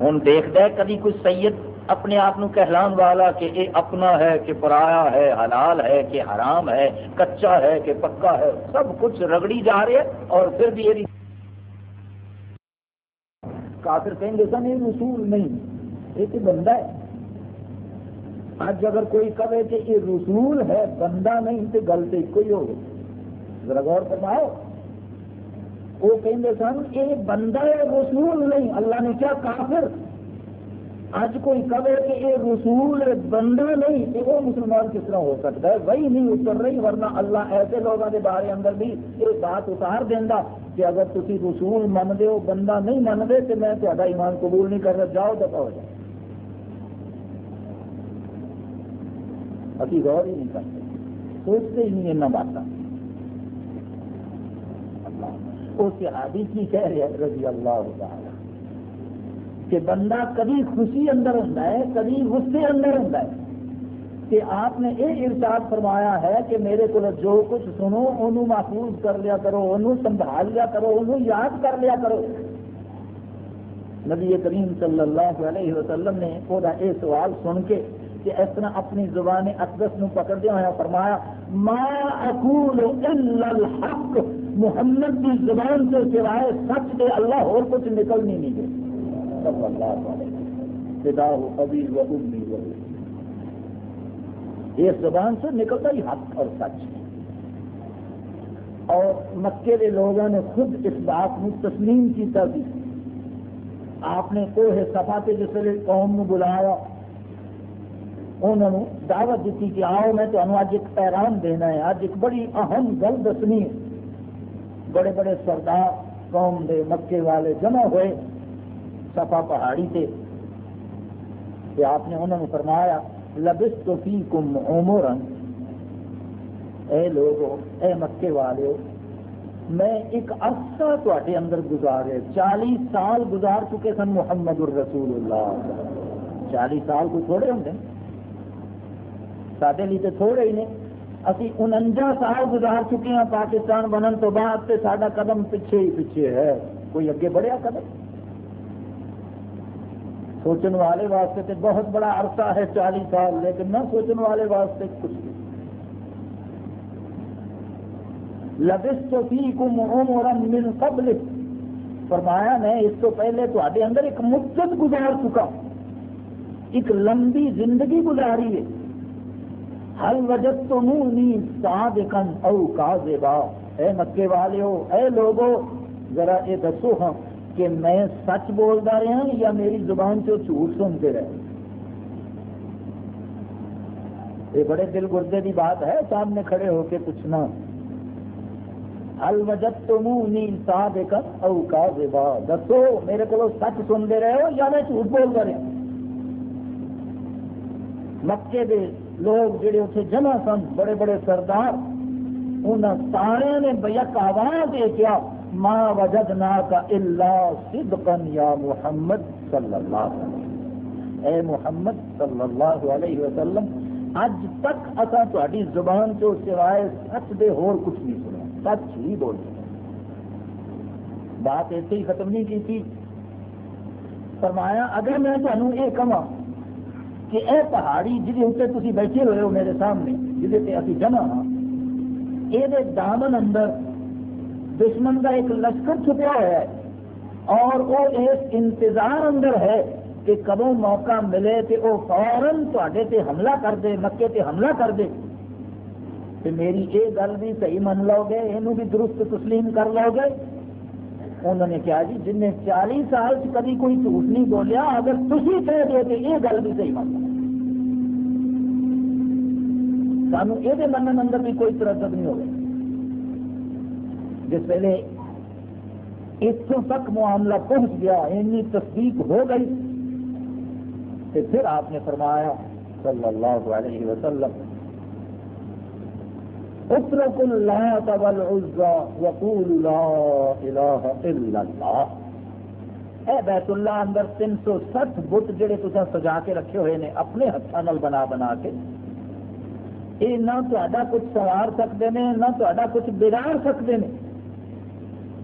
ہوں دیکھتا ہے کدی کوئی سید اپنے آپ کہلان والا کہ یہ اپنا ہے، کہ پرایا ہے، حلال ہے، کہ حرام ہے، کچا ہے، کہ پکا ہے، سب کچھ رگڑی جا رہے اور پھر بھی یہ کافر کہیں گے، سن، یہ رسول نہیں، یہ تو بندہ ہے۔ اج اگر کوئی کہے کہ یہ رسول ہے، بندہ نہیں تو گل تو ایک ہی ہوگی۔ ذرا غور فرماؤ۔ وہ کہیں سن، یہ بندہ ہے، رسول نہیں، اللہ نے کیا کافر اج کوئی کہے کہ یہ رسول بندہ نہیں تو وہ مسلمان کس طرح ہو سکتا ہے؟ وہی نہیں اتر رہی، ورنہ اللہ ایسے لوگوں کے بارے اندر بھی یہ بات اتار دینا کہ اگر تھی رسول منتے ہو، بندہ نہیں منتے تو میں تا ایمان قبول نہیں کر رہا۔ جاؤ، دفاع ہو جائے ابھی غور ہی نہیں کرتے۔ سوچتے ہی نہیں ان باتیں وہ صحابی کی کہہ رہے رضی اللہ تعالی۔ کہ بندہ کبھی خوشی اندر ہوتا ہے، کبھی غصے اندر ہوتا ہے۔ کہ آپ نے یہ ارشاد فرمایا ہے کہ میرے کو جو کچھ سنو انہوں محفوظ کر لیا کرو انہوں سنبھال لیا کرو انہوں یاد کر لیا کرو۔ نبی کریم صلی اللہ علیہ وسلم نے وہ یہ سوال سن کے کہ اس طرح اپنی زبان اقدس نو پکڑدیا ہوا فرمایا، ما اقول الا الحق. محمد کی زبان سے سوائے سچ دے اللہ اور کچھ نکل نہیں نہیں دے صلی اللہ علیہ. خدا ہو ابھی و امی و اس زبان سے نکلتا ہی حق اور سچ. اور مکے کے لوگوں نے خود اس بات کو تسلیم کیتا بھی. آپ نے کوہ سفا کے جس ویلے قوم بلایا، انہوں نے دعوت دیتی کہ آؤ، میں تمہیں اج ایک پیغام دینا ہے اج ایک بڑی اہم گل دسنی ہے. بڑے بڑے سردار قوم دے مکے والے جمع ہوئے سفا پہاڑی سے کہ آپ نے انہوں نے فرمایا لبس تو فی کم عمرن. اے لوگو، اے مکے والے میں ایک عرصہ تے اندر گزارے چالیس سال گزار چکے سن محمد الرسول اللہ۔ چالیس سال کوئی تھوڑے ہوں سارے لیے تو تھوڑے ہی نے۔ ابھی انجا سال گزار چکے ہیں پاکستان بننے تو بعد سے سارا قدم پیچھے ہی پیچھے ہے۔ کوئی اگے بڑھیا قدم؟ سوچن والے واسطے تو بہت بڑا عرصہ ہے، چالیس سال، لیکن نہ سوچن والے واسطے کچھ نہیں۔ لبس تو فی کم من قبل۔ فرمایا، میں اس کو پہلے تو اندر ایک مدت گزار چکا۔ ایک لمبی زندگی گزاری ہے۔ ہر وجد تو منہ صادقن او کاذبا۔ اے مکے والے ہو اے لوگو، ذرا یہ دسو ہاں۔ کہ میں سچ بولتا رہا یا میری زبان سے جھوٹ سنتے رہے؟ یہ بڑے دل گردے کی بات ہے، سامنے کھڑے ہو کے پوچھنا۔ الوجت تو منہ نیل سا دے کر دسو میرے کو سچ سنتے رہے ہو یا میں جھوٹ بولتا رہا؟ مکے دے لوگ جڑے اتنے جمع سن، بڑے بڑے سردار انہوں سارے نے بیک آواز دے کیا ما وجدنا کا اللہ صدقن یا محمد صلی اللہ علیہ وسلم۔ اے محمد صلی اللہ علیہ وسلم اج تک اصا تاری زبان چو سوائے سچ دے ہور کچھ نہیں سنا سچ ہی بول بات ایسے ہی ختم نہیں کی تھی۔ فرمایا، اگر میں تمہیں یہ کہا کہ اے پہاڑی جی اتنے تھی بیٹھے ہوئے ہو میرے سامنے جہد ابھی جمع ہاں یہ دامن اندر دشمن کا ایک لشکر چھپیا ہوا ہے اور وہ اس انتظار اندر ہے کہ کدو موقع ملے تو وہ فوراً تے حملہ کر دے، مکے تے حملہ کر دے۔ تو میری یہ گل بھی صحیح من لو گے یہ بھی درست تسلیم کر لو گے۔ انہوں نے کہا جی جن نے چالیس سال سے کبھی کوئی جھوٹ نہیں بولیا، اگر تھی کہہ دے تو یہ گل بھی صحیح من لو۔ سانو یہ منن اندر بھی کوئی تردد نہیں ہوگا جس ویلے اتوں تک معاملہ پہنچ گیا اینی تصدیق ہو گئی تو پھر آپ نے فرمایا صلی اللہ علیہ وسلم اترک اللہ والعزا وقول لا الہ الا اللہ۔ اے بیت اللہ، اندر تین سو سٹھ بت جڑے تصا سجا کے رکھے ہوئے نے، اپنے ہاتھوں بنا بنا کے، یہ نہ تا کچھ سوار سکتے ہیں نہ تا کچھ بگاڑ سکتے ہیں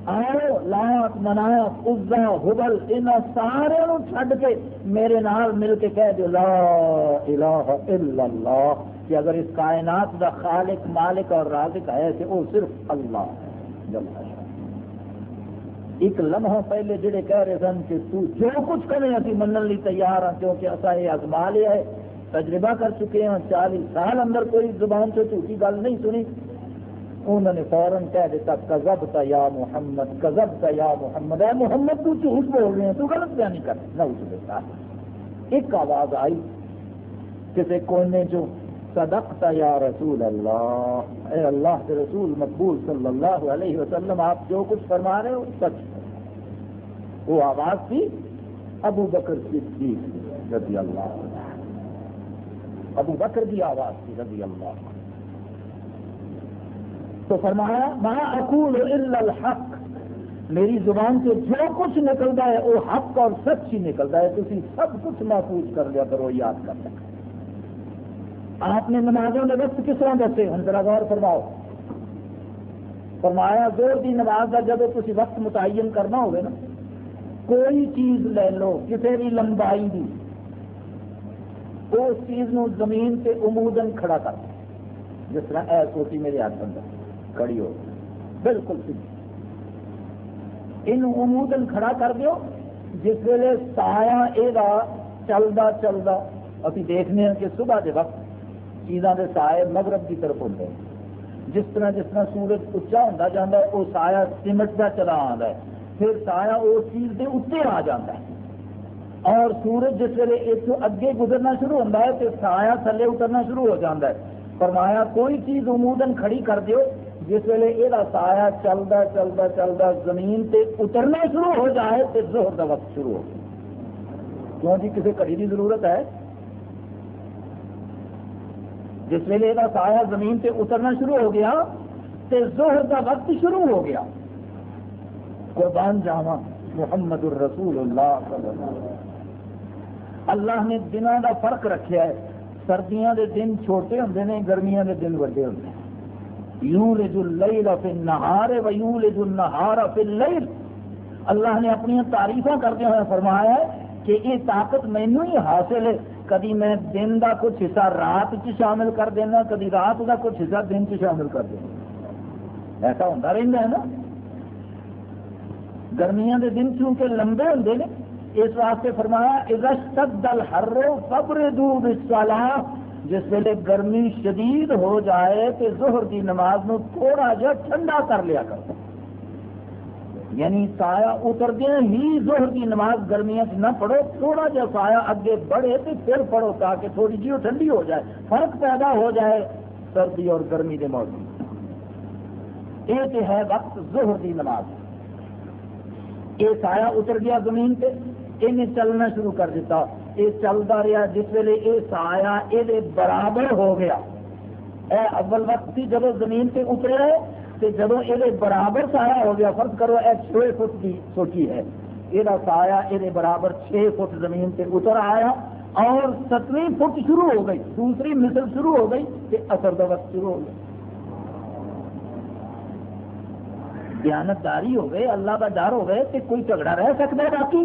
آؤ لات منایا ازا حبل، ان سارے چھڈ کے میرے نال مل کے کہہ دو، لا الہ الا اللہ، کہ اگر اس کائنات دا خالق، مالک اور رازق ہے کہ وہ صرف اللہ ہے ایک لمحہ پہلے جڑے کہہ رہے سن کہ تو جو کچھ کرے ابھی منن لی تیار ہاں کیونکہ اصا یہ ازما لیا ہے، تجربہ کر چکے ہیں، چالیس سال اندر کوئی زبان سے جھوٹی گل نہیں سنی۔ انہوں نے فوراً کہہ دیتا کزب تا یا محمد کزب تا یا محمد. اے محمد، تو جھوٹ بول رہے ہیں، تو غلط بیانی کر نہ اس دیتا ایک آواز آئی کسی کونے جو، صدقت یا رسول اللہ. اے اللہ کے رسول مقبول صلی اللہ علیہ وسلم، آپ جو کچھ فرما رہے ہو، سچ وہ آواز تھی ابو بکر صدیق رضی اللہ ابو بکر کی آواز تھی رضی اللہ تو فرمایا، ما اقول الا الحق. میری زبان سے جو کچھ نکلتا ہے، وہ حق اور سچ ہی نکلتا ہے. تھی سب کچھ محفوظ کر لیا کرو، یاد کر لیا آپ نے نمازوں نے وقت کس طرح دسے ہوں ذرا غور فرماؤ. فرمایا زور کی نماز کا جب تھی وقت متعین کرنا ہوگا نا، کوئی چیز لے لو، کسی بھی لمبائی کی اس چیز نو زمین سے امودن کھڑا کر جس طرح اے میرے ہاتھ اندر کھڑی ہو۔ بالکل ان امودن کھڑا کر دیو، جس ویلے سایہ یہ چلتا چلتا ابھی دیکھنے ہیں کہ صبح کے وقت چیزاں دے سائے مغرب کی طرف ہوتے ہیں۔ جس طرح جس طرح سورج اچا ہوتا جاتا ہے وہ سایہ سمٹتا چلا آتا ہے۔ پھر سایہ اس چیز کے اتنے آ جاتا ہے۔ اور سورج جس ویلے ایک اگے گزرنا شروع ہوتا ہے تو سایہ تھلے اترنا شروع ہو جاتا ہے۔ فرمایا، کوئی چیز امودن کھڑی کر دیو جس ویلے یہ سایہ چلتا چلتا چلتا زمین تے اترنا شروع ہو جائے تو زہر کا وقت شروع ہو کیوں جی؟ کسی کڑی کی ضرورت ہے۔ جس ویلے یہ سایہ زمین سے اترنا شروع ہو گیا تو زہر کا وقت شروع ہو گیا۔ قربان جاوا محمد الرسول اللہ صلی اللہ علیہ وسلم۔ اللہ نے دنوں کا فرق رکھا ہے۔ سردیاں دے دن چھوٹے ہوں نے، گرمیاں دے دن وڈے ہوں یولج اللیل فی النہار و یولج النہار فی اللیل۔ اللہ نے اپنی تعریفاں کرتے ہوئے فرمایا ہے کہ یہ طاقت مینو ہی حاصل ہے۔ کدی میں دن دا کچھ حصہ رات چ شامل کر دینا، کدی رات دا کچھ حصہ دن چ شامل کر دینا۔ ایسا ہوتا رہتا ہے نا۔ گرمیاں دے دن چونکہ لمبے ہوں نے، اس واسطے فرمایا دل ہر قبر دور جس ویلے گرمی شدید ہو جائے تو زہر کی نماز نو تھوڑا جا ٹھنڈا کر لیا کر یعنی سایہ اتردیا ہی زہر کی نماز گرمیاں نہ پڑھو، تھوڑا جا سایہ اگے بڑھے تو پھر پڑھو تاکہ تھوڑی جی ٹھنڈی ہو جائے۔ فرق پیدا ہو جائے سردی اور گرمی کے موسم یہ ہے وقت زہر کی نماز۔ یہ سایہ اتر گیا زمین پہ انہیں چلنا شروع کر دیتا۔ یہ چلتا رہا جس ویلے یہ سایہ یہ برابر ہو گیا۔ اے اول وقت تھی جب زمین پہ اترے تو جب یہ برابر سایہ ہو گیا، فرض کرو یہ چھ فٹ کی سوچی ہے۔ یہ سایہ یہ برابر چھ فٹ زمین پہ اتر آیا اور ستویں فٹ شروع ہو گئی، دوسری مثل شروع ہو گئی کہ اثر کا وقت شروع ہو گیا۔ دیانتداری ہو گئے، اللہ کا ڈر ہو گئے کہ کوئی جھگڑا رہ سکتا ہے باقی؟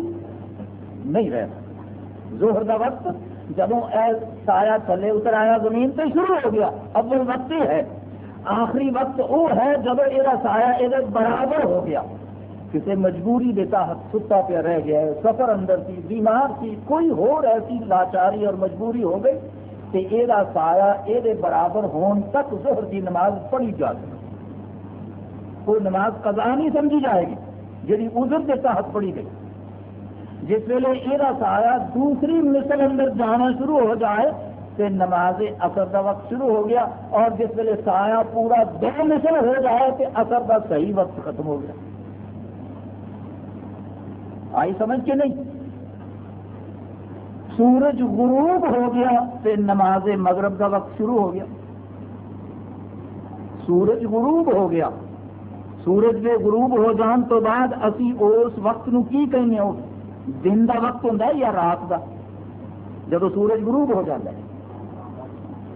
نہیں رہ سکتا۔ زہر کا وقت جب سایہ تھلے اتر آیا، زمین پہ شروع ہو گیا اب وقت ہی ہے۔ آخری وقت وہ ہے جب یہ سایہ یہ برابر ہو گیا۔ کسی مجبوری کے تحت ستا پہ رہ گیا ہے، سفر اندر تھی، بیمار تھی، کوئی ہو ایسی لاچاری اور مجبوری ہو گئی کہ یہ سایہ یہ برابر ہون تک زہر کی نماز پڑھی جا سکتی کوئی نماز قضا نہیں سمجھی جائے گی جی ازر کے تحت پڑھی گئی۔ جس ویلے یہ سایہ دوسری مثل اندر جانا شروع ہو جائے تے نماز اثر کا وقت شروع ہو گیا اور جس ویلے سایہ پورا دو مثل ہو جائے تو اثر کا صحیح وقت ختم ہو گیا۔ آئی سمجھ کے نہیں؟ سورج غروب ہو گیا تو نماز مغرب کا وقت شروع ہو گیا۔ سورج غروب ہو گیا۔ سورج کے غروب ہو جان تو بعد اسی اس وقت نو کی کہنے ہو دن دا وقت ہوں یا رات دا؟ جب سورج غروب ہو جاتا ہے۔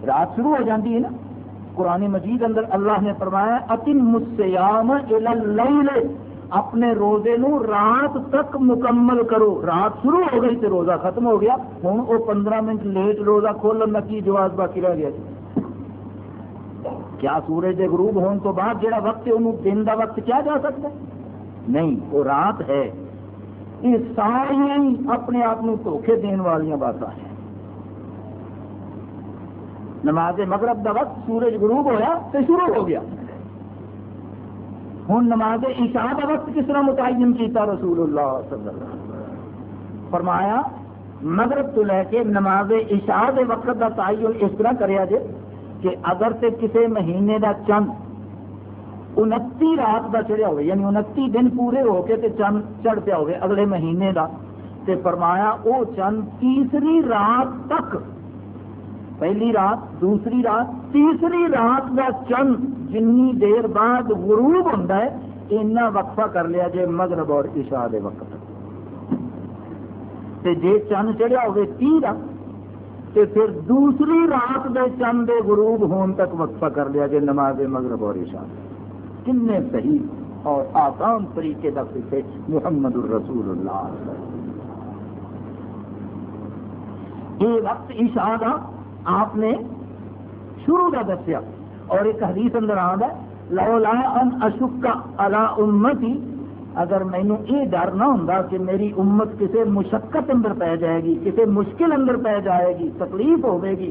رات شروع ہو جاتی ہے نا۔ قرآن مجید اندر اللہ نے فرمایا اتم مسیام اپنے روزے نو رات تک مکمل کرو۔ رات شروع ہو گئی تو روزہ ختم ہو گیا۔ ہوں وہ پندرہ منٹ لیٹ روزہ کھولن کا کی جواز باقی رہ گیا جی۔ کیا سورج کے غروب ہونے تو بعد جہاں وقت ہے، انہوں دن کا وقت کیا جا سکتا ہے؟ نہیں، وہ رات ہے۔ یہ ساری اپنے آپ دھوکھے دین والی باتیں ہیں۔ نماز مغرب کا وقت سورج غروب ہوا تو شروع ہو گیا۔ ہوں نماز عشاء کا وقت کس طرح متعین کیتا رسول اللہ صلی اللہ علیہ وسلم؟ فرمایا، مغرب تو لے کے نماز عشاء کے وقت کا تعین اس طرح کریا جائے کہ اگر تے کسی مہینے کا چند انتی رات کا چڑھیا ہوئے یعنی انتی دن پورے ہو کے تے چند چڑھ پیا ہوئے اگلے مہینے کا تے فرمایا وہ چند تیسری رات تک، پہلی رات، دوسری رات، تیسری رات کا چند جنی دیر بعد غروب ہوں اینا وقفہ کر لیا جائے مغرب اور عشاء دے وقت تے جے چند چڑھیا ہوگی تی رات تے پھر دوسری رات دے چند دے غروب ہون تک وقفہ کر لیا جائے نماز مغرب اور عشاء دے۔ کن صحیح اور آسان طریقے کا پیچھے محمد الرسول اللہ یہ وقت عشاء کا آپ نے شروع کا دسیا اور ایک حدیث اندر آد ہے لو لا ان اشکا الا امتی، اگر مینو یہ ڈر نہ ہوں کہ میری امت کسی مشقت اندر پی جائے گی کسی مشکل اندر پی جائے گی، تکلیف ہوے گی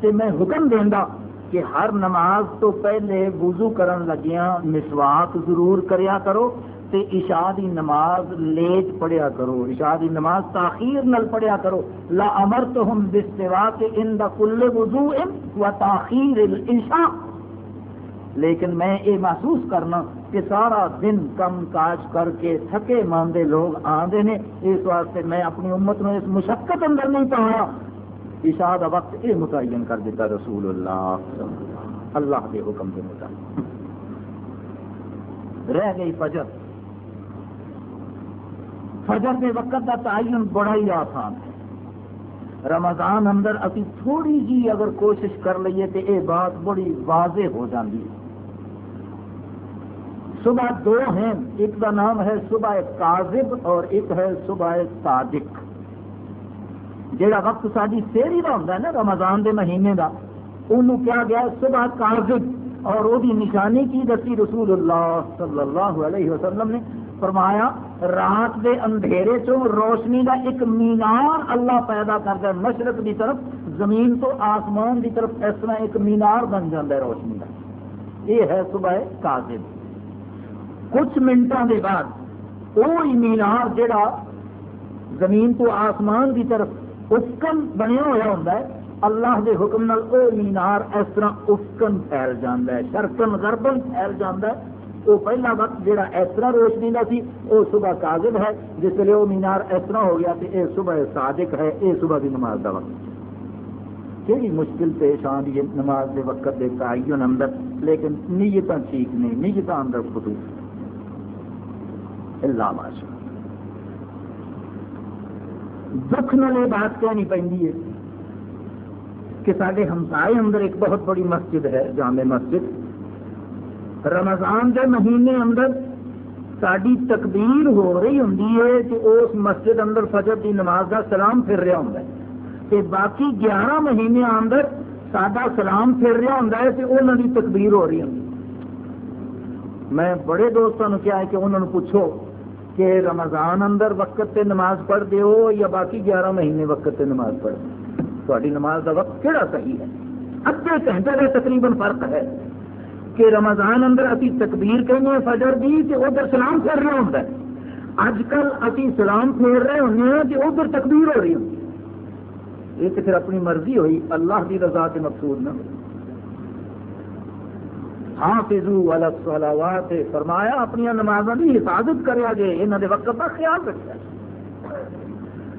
تو میں حکم دینا کہ ہر نماز تو پہلے وضو کرن لگیاں، مسواک ضرور کریا کرو تے عشاء دی نماز لیٹ پڑھیا کرو۔ عشاء دی نماز تاخیر نل پڑھیا کرو۔ لا امرتهم بالسواک عند كل وضوء وتاخير العشاء۔ لیکن میں یہ محسوس کرنا کہ سارا دن کم کاج کر کے تھکے ماندے لوگ آتے ہیں اس واسطے میں اپنی امت میں اس مشقت اندر نہیں پایا۔ عشاء دا وقت یہ متعین کر دیتا رسول اللہ اللہ کے حکم کے مطابق۔ رہ گئی فجر۔ فجر کے وقت کا تعین بڑا ہی آسان ہے رمضان اندر ابھی تھوڑی جی اگر کوشش کر لیے تو یہ بات بڑی واضح ہو جاتی ہے صبح دو ہیں، ایک کا نام ہے صبح کاذب اور ایک ہے صبح صادق۔ جہاں وقت ساری سیری کا ہوتا ہے نا، رمضان کے مہینے کا انہوں کیا گیا، صبح کاذب اور وہ نشانی کی دسی رسول اللہ صلی اللہ علیہ وسلم نے فرمایا، رات دے اندھیرے چو روشنی کا ایک مینار اللہ پیدا کرتا ہے مشرق کی طرف، زمین تو آسمان کی طرف اس طرح ایک مینار بن جاتا ہے روشنی کا یہ ہے صبح کاغذ۔ کچھ منٹوں کے بعد وہی مینار جڑا زمین تو آسمان کی طرف افکن بنیا ہوا ہوں اللہ کے حکم نال وہ مینار اس طرح افکن پھیل جاتا ہے، شرکن گربن پھیل جاتا ہے۔ وہ پہلا وقت جہاں اس طرح روشنی کا سی وہ صبح کاغذ ہے، جس لیے وہ مینار اس طرح ہو گیا کہ یہ صبح صادق ہے یہ صبح کی نماز کا وقت۔ کہڑی مشکل پیش آ رہی ہے نماز کے وقت کے تعین اندر، لیکن نیت ٹھیک نہیں نیت اندر خصوص اللہ ماشاء دکھ نال یہ بات کہنی پی ہے۔ کہ سارے ہمسائے اندر ایک بہت بڑی مسجد ہے، جامع مسجد۔ رمضان کے مہینے اندر ساری تکبیر ہو رہی ہوں کہ اس مسجد اندر فجر کی نماز کا سلام پھر رہا ہوں کہ باقی گیارہ مہینے اندر سڈا سلام پھر رہا ہوں کہ انہوں کی تکبیر ہو رہی ہوں میں بڑے دوستوں نے کیا ہے کہ انہوں نے پوچھو کہ رمضان اندر وقت سے نماز پڑھ دیو یا باقی گیارہ مہینے وقت سے نماز پڑھ تاری نماز کا وقت کہڑا صحیح ہے؟ ادھے گھنٹے کا تقریباً فرق ہے کہ رمضان اندر ابھی تکبیر کہنے فجر دی کہ ادھر سلام پھیر رہا ہوتا ہے۔ اج کل ابھی سلام پھیر رہے ہونے ہیں کہ ادھر تکبیر ہو رہی ہوں یہ تو پھر اپنی مرضی ہوئی اللہ کی رضا کے مقصود نہ ہاں فضو الگ فرمایا، اپنی نمازوں کی حفاظت کریا جے یہاں وقت کا خیال رکھا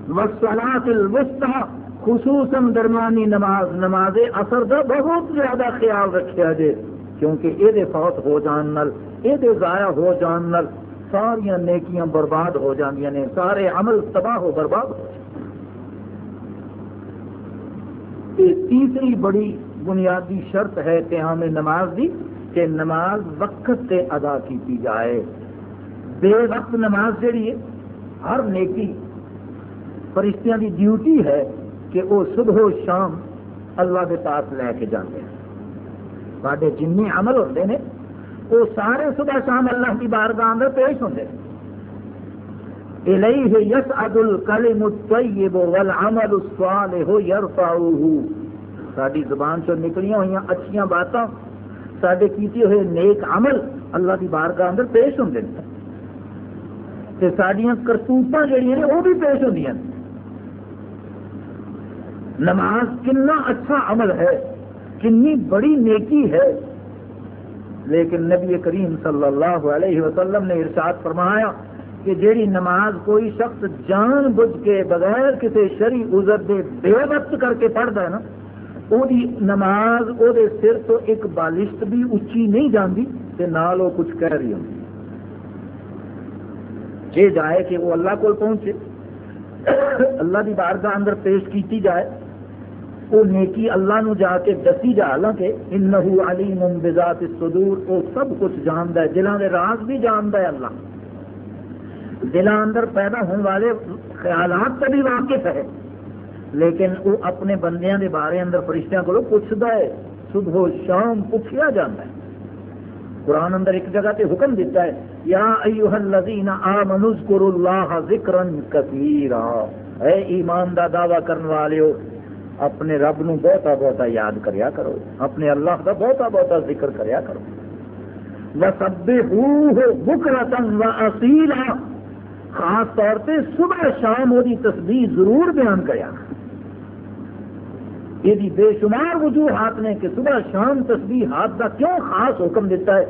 وسلات الوسطى خصوصاً درمیانی نماز نماز اثر کا بہت زیادہ خیال رکھا جے کیونکہ یہ فوت ہو جان نل یہ ضائع ہو جان نل ساریا نیکیاں برباد ہو جاندیاں نے، سارے عمل تباہ ہو برباد ہو تیسری بڑی بنیادی شرط ہے قیام نماز دی کہ نماز وقت سے ادا کی جائے۔ بے وقت نماز جہی ہے، ہر نیکی فرشتیاں دی ڈیوٹی ہے کہ وہ صبح و شام اللہ کے پاس لے کے جاتے ہیں۔ سارے جن عمل ہوتے ہیں وہ سارے صبح شام اللہ کی بارگاہ اندر پیش ہوتے ہیں۔ الیہ یسعد الکلم الطیب والعمل الصالح یرفعوہ ساری زبان سے نکلیاں ہوئی اچھیاں باتاں سارے کیتے ہوئے نیک عمل اللہ کی بارگاہ اندر پیش ہوتے ہیں سڈیا کرتوتاں جہیا نے وہ بھی پیش ہوتی ہیں نماز کنا اچھا عمل ہے، کنی بڑی نیکی ہے، لیکن نبی کریم صلی اللہ علیہ وسلم نے ارشاد فرمایا کہ جیڑی نماز کوئی شخص جان بجھ کے بغیر کسی شری عذر دے بے وقت کر کے پڑھتا ہے نا وہ نماز وہ سر تو ایک بالشت بھی اچھی نہیں جاندی تے نال وہ کچھ کہہ رہی ہوں جی جائے کہ وہ اللہ کو پہنچے اللہ کی بارگاہ اندر پیش کیتی جائے وہ نیکی اللہ نو جا کے دسی جا حالانکہ انہو علیم بذات الصدور وہ سب کچھ جانتا ہے دلوں کے راز بھی جانتا ہے اللہ دلوں اندر پیدا ہونے والے خیالات کا بھی واقف ہے لیکن وہ اپنے بندیاں دے بارے اندر فرشتیاں کو پوچھتا ہے، صبح و شام پوچھیا جاتا ہے۔ قرآن اندر ایک جگہ تے حکم دیتا ہے، یا ایوہ الذین آمنوا اذکروا اللہ ذکرا کثیرا۔ اے ایمان دا دعویٰ کرنے والے ہو اپنے رب نو بہتا بہتا یاد کریا کرو۔ اپنے اللہ کا بہتا بہتا ذکر کریا کرو۔ بکرتن و اصیلا خاص طور پہ صبح شام وہ تصویر ضرور بیان کریا۔ کرو یہ بے شمار وجوہات نے کہ صبح شام تصویر ہاتھ کا کیوں خاص حکم دیتا ہے؟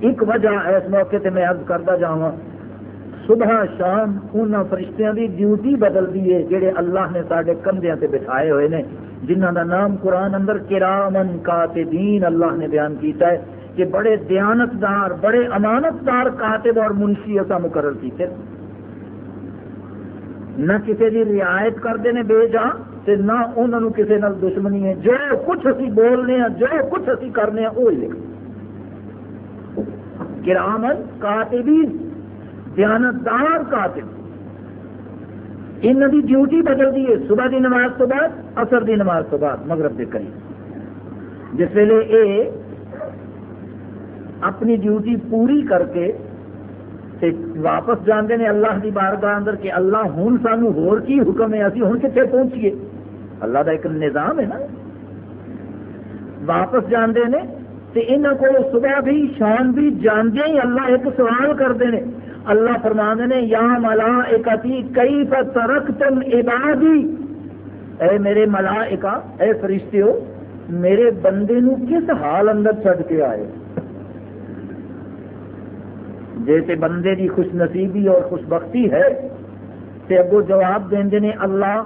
ایک وجہ اس موقع تے میں عرض کرتا جاؤں۔ صبح شام ان فرشتیاں دی ڈیوٹی بدل دی ہے، جڑے اللہ نے سارے کندھیاں تے بٹھائے ہوئے نے، جنہاں دا نام قرآن اندر کرامن کاتبین اللہ نے بیان کیتا ہے کہ بڑے دیانتدار، بڑے امانتدار کاتب اور منشی ایسا مقرر کیتے۔ نہ کسی کی رعایت کرتے ہیں بے جا تے نہ انہوں نے کسی نال دشمنی ہے۔ جو کچھ اسی بولنے ہیں جو کچھ اسی کرنے ہیں وہی لکھ۔ کرامن کاتبین دیانتدار قاتل۔ ان کی ڈیوٹی بدلتی ہے صبح کی نماز تو بعد اثر کی نماز تو بعد، مغرب کے قریب۔ جس ویلے یہ اپنی ڈیوٹی پوری کر کے واپس جانے نے اللہ کی بارگاہ اندر کہ اللہ ہوں سانو ہور کی حکم ہے، اسی ہوں کتنے پہنچیے۔ اللہ کا ایک نظام ہے نا۔ واپس جانے نے انہوں کو صبح بھی شام بھی جاندے ہی اللہ ایک سوال کرتے ہیں اللہ فرمانے نے، یا ملا کئی ترک تم عبادی؟ اے میرے ملا اے فرشتے ہو میرے بندے نو کس حال اندر چڑھ کے آئے؟ جیسے بندے کی خوش نصیبی اور خوش بختی ہے، تے اگو جواب دیں نے، اللہ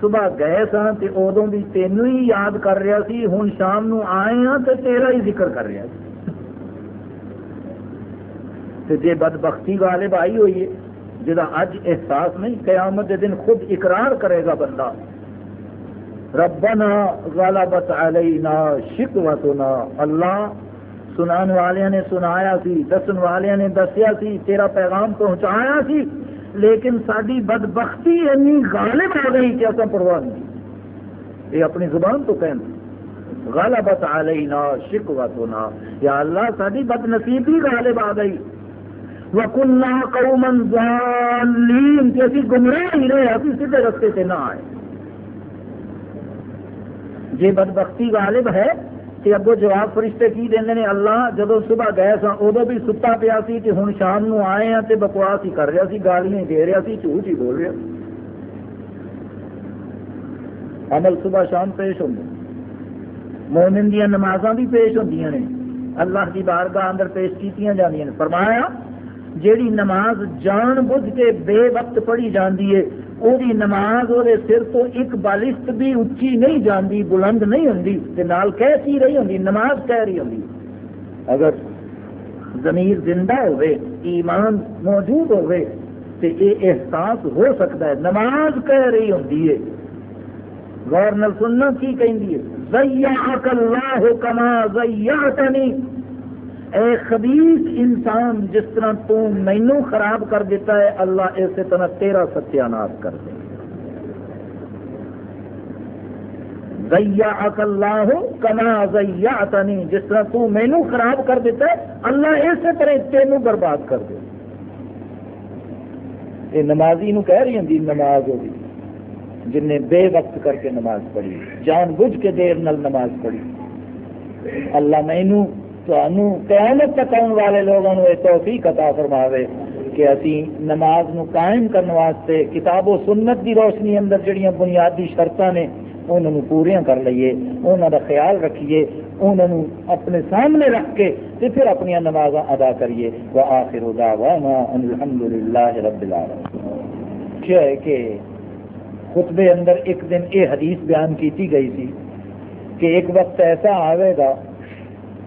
صبح گئے سن تے ادو بھی تینوں ہی یاد کر رہا سی ہوں شام نو آئے ہاں تے تیرا ہی ذکر کر رہا سی۔ جی بدبختی غالب آئی ہوئی ہے جہاں اج احساس نہیں، قیامت کے دن خود اقرار کرے گا بندہ۔ ربنا غلبت علینا شکوتنا۔ اللہ سنان والے نے سنایا سی، دسن والے نے دسیا سی، تیرا پیغام پہنچایا سی۔ لیکن ساری بدبختی اینی غالب آ گئی کہ اصل پرواہ نہیں یہ اپنی زبان تو کہنا۔ غلبت علینا شکوتنا۔ یا اللہ ساری بد نصیبی غالب آ گئی۔ وکنا قومن ظالین کہ اسی گمراہ ہی رہے ابھی سیدھے رستے سے نہ آئے۔ جی بدبختی غالب ہے۔ کہ ابو جواب فرشتے کی دیں نے اللہ جدو صبح گئے سا ادو بھی ستا پیا سی کہ ہوں شام نو آئے ہیں تے بکواس ہی کر رہا سی، گالیاں دے رہا سی، جھوٹ ہی بول رہا۔ عمل صبح شام پیش ہوتے مومن دیا نمازاں بھی پیش ہوندیاں نے۔ اللہ کی بارگاہ اندر پیش کیتیاں جاندیاں نے۔ فرمایا، جیڑی نماز جان بجھ کے بے وقت پڑھی جاندی ہے وہی نماز وہ سر تو ایک بالشت بھی اچھی نہیں جاندی بلند نہیں ہوں نال کیسی رہی ہوں نماز کہہ رہی ہوں اگر ضمیر زندہ ہوئے ایمان موجود ہوئے تو یہ احساس ہو سکتا ہے نماز کہہ رہی ہوں غور نل سننا کی کہیں زیاک اللہ کما زیاتنی اے خبیث انسان، جس طرح تو مینو خراب کر دیتا ہے، اللہ اسی طرح تیرا ستیاناش کر دے۔ زیاک اللہ کما زیاتنی جس طرح تو مینو خراب کر دیتا ہے، اللہ اسی طرح تینوں برباد کر دے۔ یہ نمازی نو کہہ رہی ہوں جی، نماز ہوگی جن نے بے وقت کر کے نماز پڑھی، جان بجھ کے دیر نل نماز پڑھی۔ اللہ مینو قیامت تک آنے والے لوگوں یہ توفیق عطا فرماوے کہ اسی نماز نو قائم کرنے واسطے کتاب و سنت دی روشنی اندر جڑیاں بنیادی شرطاں نے انہوں پوریاں کر لئیے انہوں دا خیال رکھیے انہوں اپنے سامنے رکھ کے تے پھر اپنی نماز ادا کریے وآخر دعوانا ان الحمدللہ رب العالمین کیا ہے کہ خطبے اندر ایک دن یہ حدیث بیان کیتی گئی تھی کہ ایک وقت ایسا آئے گا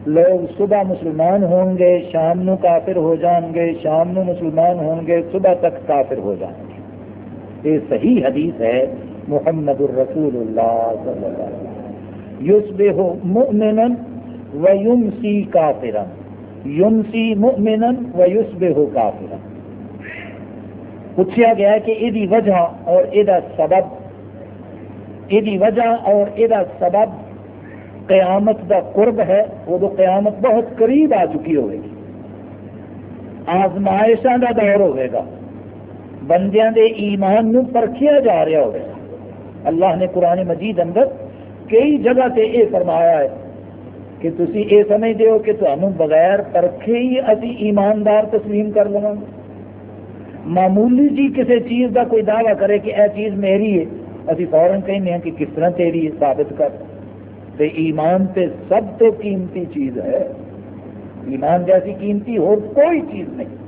لوگ صبح مسلمان ہوں گے، شام نو کافر ہو جان گے، شام نو مسلمان ہوں گے، صبح تک کافر ہو جان گے۔ یہ صحیح حدیث ہے محمد الرسول اللہ صلی اللہ علیہ وسلم۔ یسبہ مؤمنا و یمسی کافرا۔ یمسی مؤمنا و یسبہ کافرا۔ پوچھا گیا کہ یہ وجہ اور یہ سبب یہ وجہ اور یہ سبب قیامت دا قرب ہے، وہ تو قیامت بہت قریب آ چکی ہوئے گی۔ آزمائشاں دا دور ہوئے گا۔ بندیاں دے ایمان نو پرکھیا جا رہا ہوئے گا۔ اللہ نے قرآن مجید اندر کئی جگہ سے یہ فرمایا ہے کہ تسی یہ سمجھتے ہو کہ تمہیں بغیر پرکھے ہی ابھی ایماندار تسلیم کر لوں گے۔ معمولی جی کسی چیز کا کوئی دعویٰ کرے کہ اے چیز میری ہے ابھی فوراً کہیں کہ کس طرح تیری ہے، ثابت کر۔ تے ایمان تے سب تو قیمتی چیز ہے، ایمان جیسی قیمتی اور کوئی چیز نہیں۔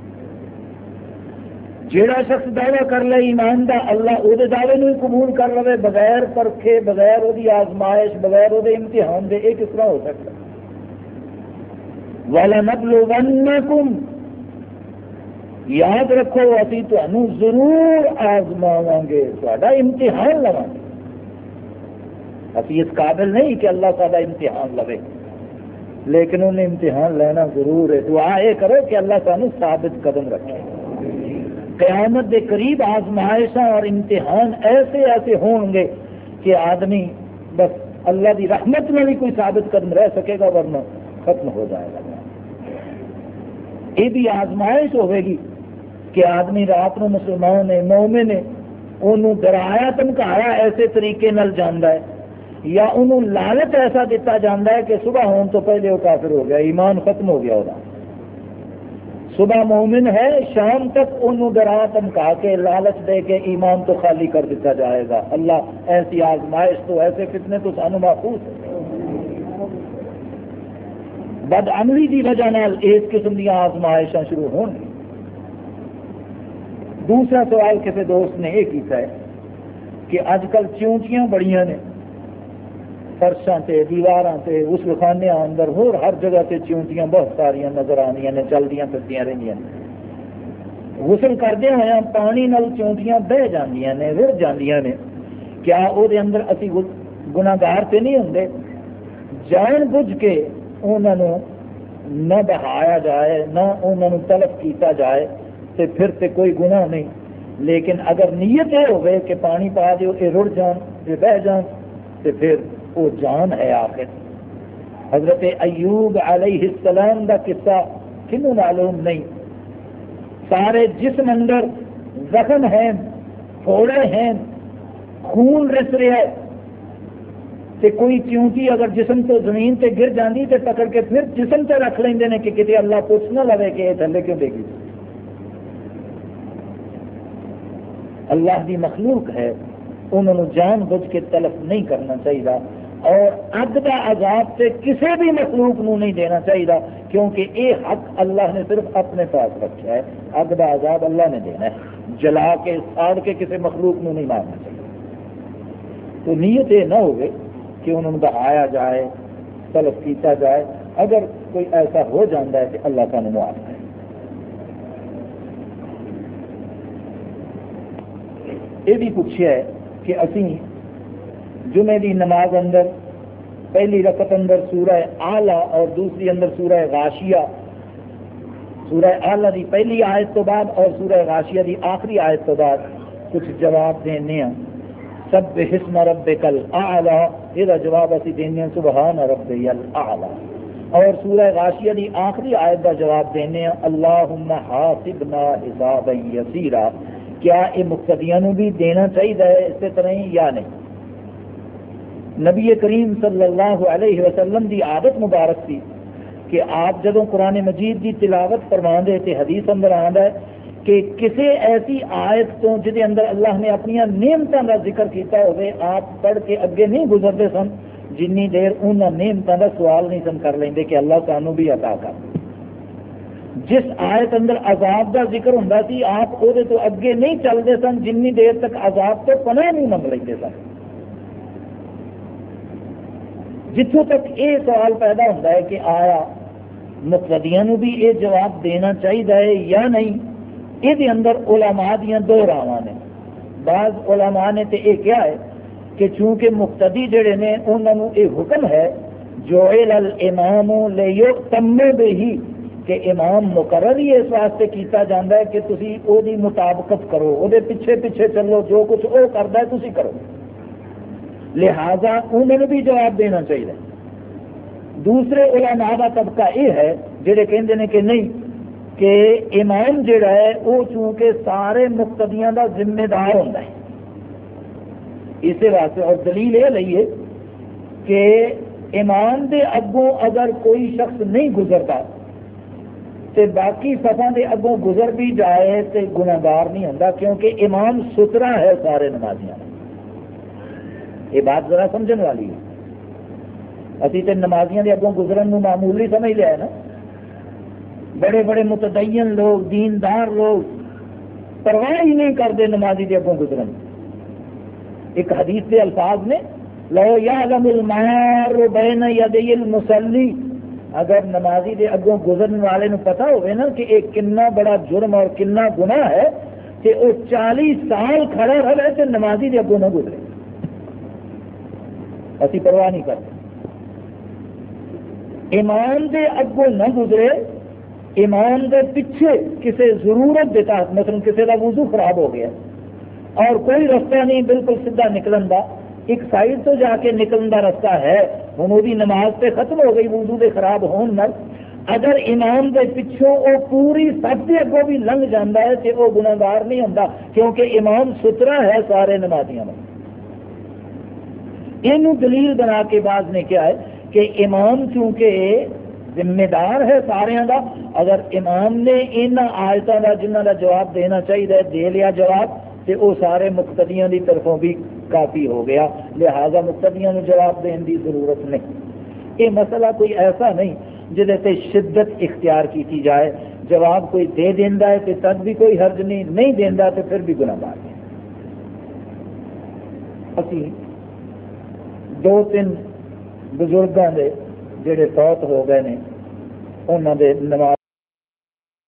جیڑا شخص دعویٰ کر لے ایمان دا، اللہ وہ دعوے نو قبول کر لے بغیر پرکھے، بغیر وہ آزمائش، بغیر وہ امتحان دے یہ کس طرح ہو سکتا۔ والا نبلو یاد رکھو ابھی تمہیں ضرور آزماو گے تا امتحان لوا گے۔ ابھی اس قابل نہیں کہ اللہ تعالیٰ امتحان لے لیکن انہیں امتحان لینا ضرور ہے۔ دعا یہ کرو کہ اللہ تعالیٰ ثابت قدم رکھے۔ قیامت کے قریب آزمائشاں اور امتحان ایسے ایسے ہوں گے کہ آدمی بس اللہ کی رحمت میں بھی کوئی ثابت قدم رہ سکے گا ورنہ ختم ہو جائے گا۔ یہ بھی آزمائش ہوئے گی کہ آدمی رات میں مسلمان ہے، مومن نے انہوں ڈرایا دمکایا ایسے طریقے نل جانا ہے۔ یا انہوں لالچ ایسا دیتا جانا ہے کہ صبح ہون تو پہلے وہ کافر ہو گیا، ایمان ختم ہو گیا وہ صبح مومن ہے، شام تک انہوں ڈرا دمکا کے لالچ دے کے ایمان تو خالی کر دیتا جائے گا۔ اللہ ایسی آزمائش تو، ایسے کتنے تو سانو محفوظ بد عملی کی وجہ اس قسم دیا آزمائشاں شروع ہو دوسرا سوال کسی دوست نے یہ کیتا ہے کہ اج کل چونچیاں بڑیاں نے۔ فرشاں تے، دیواراں تے اس خانے اندر ہور ہر جگہ تے چونٹیاں بہت ساریا نظر آنی نے، چلدیاں پھرتی رہی غسل کردے ہوا پانی نل چونٹیاں بہ جاندیاں نے ور جاندیاں نے۔ کیا او دے اندر اسی گناگار تے نہیں ہوں جان بجھ کے انہوں نہ بہایا جائے، نہ انہوں تلف کیتا جائے، تے پھر تے کوئی گناہ نہیں۔ لیکن اگر نیت یہ ہوئے کہ پانی پا دیو یہ رڑ جان یہ بہ جان، تے پھر وہ جان ہے آخر۔ حضرت ایوب علیہ السلام کا قصہ کنو معلوم نہیں۔ سارے جسم اندر زخم ہیں، پھوڑے ہیں، خون رس رہا ہے۔ تے کوئی چونٹی اگر جسم تو زمین تے گر جاندی تے پکڑ کے پھر جسم تے رکھ لیں کہ کتنے اللہ پوچھ نہ لگے کہ یہ تھلے کیوں دے گی اللہ دی مخلوق ہے، انہوں جان بوجھ کے تلف نہیں کرنا چاہیے۔ اور اگ کا عذاب سے کسی بھی مخلوق نو نہیں دینا چاہیے، کیونکہ یہ حق اللہ نے صرف اپنے پاس رکھا ہے۔ اگ کا عذاب اللہ نے دینا ہے۔ جلا کے، ساڑ کے کسی مخلوق نو نہیں مارنا چاہیے۔ تو نیت یہ نہ ہوگی کہ انہوں بہایا جائے تلف کیتا جائے۔ اگر کوئی ایسا ہو جاتا ہے کہ اللہ کا معاف ہے یہ بھی پوچھا ہے کہ اسی جمعے دی نماز اندر، پہلی رقط اندر سورہ آلہ اور دوسری اندر سورہ غاشیہ۔ سورہ آلہ دی پہلی آیت تو بعد اور سورہ غاشیہ دی آخری آیت تو بعد کچھ جواب دینے ہیں۔ سب حسن رب کل آلہ یہ جواب اسی دینے سبحان رب آلہ اور سورہ غاشیہ دی آخری آیت کا جواب دینے ہیں، اللہم حاسبنا حساب یسیرا۔ کیا یہ مقتدیاں بھی دینا چاہیے اسی طرح یا نہیں؟ نبی کریم صلی اللہ علیہ وسلم دی عادت مبارک تھی کہ آپ جدو قرآن مجید دی تلاوت فرما دے تے حدیث اندر آد ہے کہ کسی ایسی آیت تو جہد اندر اللہ نے اپنی نعمتوں کا ذکر کیتا ہوئے آپ پڑھ کے اگے نہیں گزرتے سن جن دیر ان نعمتوں کا سوال نہیں سن کر لیں کہ اللہ سانو بھی عطا کر۔ جس آیت اندر عذاب کا ذکر ہوں سی، آپ وہ اگے نہیں چلتے سن جن دیر تک عذاب تو پناہ نہیں منگ لیں سن۔ جتوں تک یہ سوال پیدا ہوتا ہے کہ آیا مقتدیاں بھی یہ جواب دینا چاہیے یا نہیں، یہ اندر علماء دیا دو راواں نے۔ بعض علماء نے تو یہ کیا ہے کہ چونکہ مقتدی جڑے نے انہوں نے یہ حکم ہے جو الامام لیو تمے بے ہی کہ امام مقرر ہی اس واسطے کیتا جاتا ہے کہ تھی وہ مطابقت کرو وہ پیچھے پیچھے چلو، جو کچھ وہ کرتا ہے تھی کرو۔ لہذا انہوں بھی جواب دینا چاہیے۔ دوسرے علماء کا طبقہ یہ ہے جہے کہ کہ نہیں، کہ امام جڑا ہے، وہ چونکہ سارے مقتدیاں کا ذمہ دار ہوتا ہے۔ اسی واسطے اور دلیل یہ لئیے کہ امام دے اگوں اگر کوئی شخص نہیں گزرتا تو باقی سفا دے اگوں گزر بھی جائے تو گناگار نہیں ہوتا کیونکہ امام سترا ہے سارے نمازیاں یہ بات ذرا سمجھنے والی ہے۔ ابھی تو نمازیاں اگوں گزرن معمولی سمجھ لیا ہے نا۔ بڑے بڑے متدین لوگ، دیندار لوگ پرواہ ہی نہیں کرتے نمازی کے اگوں گزرن۔ ایک حدیث کے الفاظ نے لو یا بین یدی المسلی اگر نمازی کے اگوں گزرنے والے نو پتا ہوئے نا کہ ایک کنا بڑا جرم اور کنا گناہ ہے، کہ وہ چالیس سال کھڑا رہے تو نمازی کے اگوں نہ گزرے۔ اسی پرواہ نہیں کرتے۔ ایمان دے اگوں نہ گزرے، ایمان دے پیچھے کسی ضرورت کے تحت مثلا کسی کا وضو خراب ہو گیا، اور کوئی رستہ نہیں، بالکل سیدھا نکلن کا ایک سائڈ تو جا کے نکلن کا رستہ ہے ہوں وہ نماز سے ختم ہو گئی، وضو دے خراب ہون نال۔ اگر ایمان دے پچھوں وہ پوری سب سے اگوں بھی لنگ جانا ہے تو وہ گناگار نہیں ہوتا کیونکہ ایمان سترا ہے سارے نمازیاں میں۔ یہ دلیل بنا کے بعد نے کیا ہے کہ امام چونکہ ذمہ دار ہے سارے کا اگر امام نے ان آیتوں کا جنہ کا جواب دینا چاہیے دے لیا جواب تو وہ سارے مقتدیاں کی طرفوں بھی کافی ہو گیا۔ لہذا مقتدیاں جواب دین کی ضرورت نہیں۔ یہ مسئلہ کوئی ایسا نہیں جہد شدت اختیار کی جائے۔ جواب کوئی دے دینا ہے تو تب بھی کوئی حرج نہیں نہیں دینا تو پھر بھی گناہ بار دو تین بزرگوں کے جڑے فوت ہو گئے ہیں انہوں نے نماز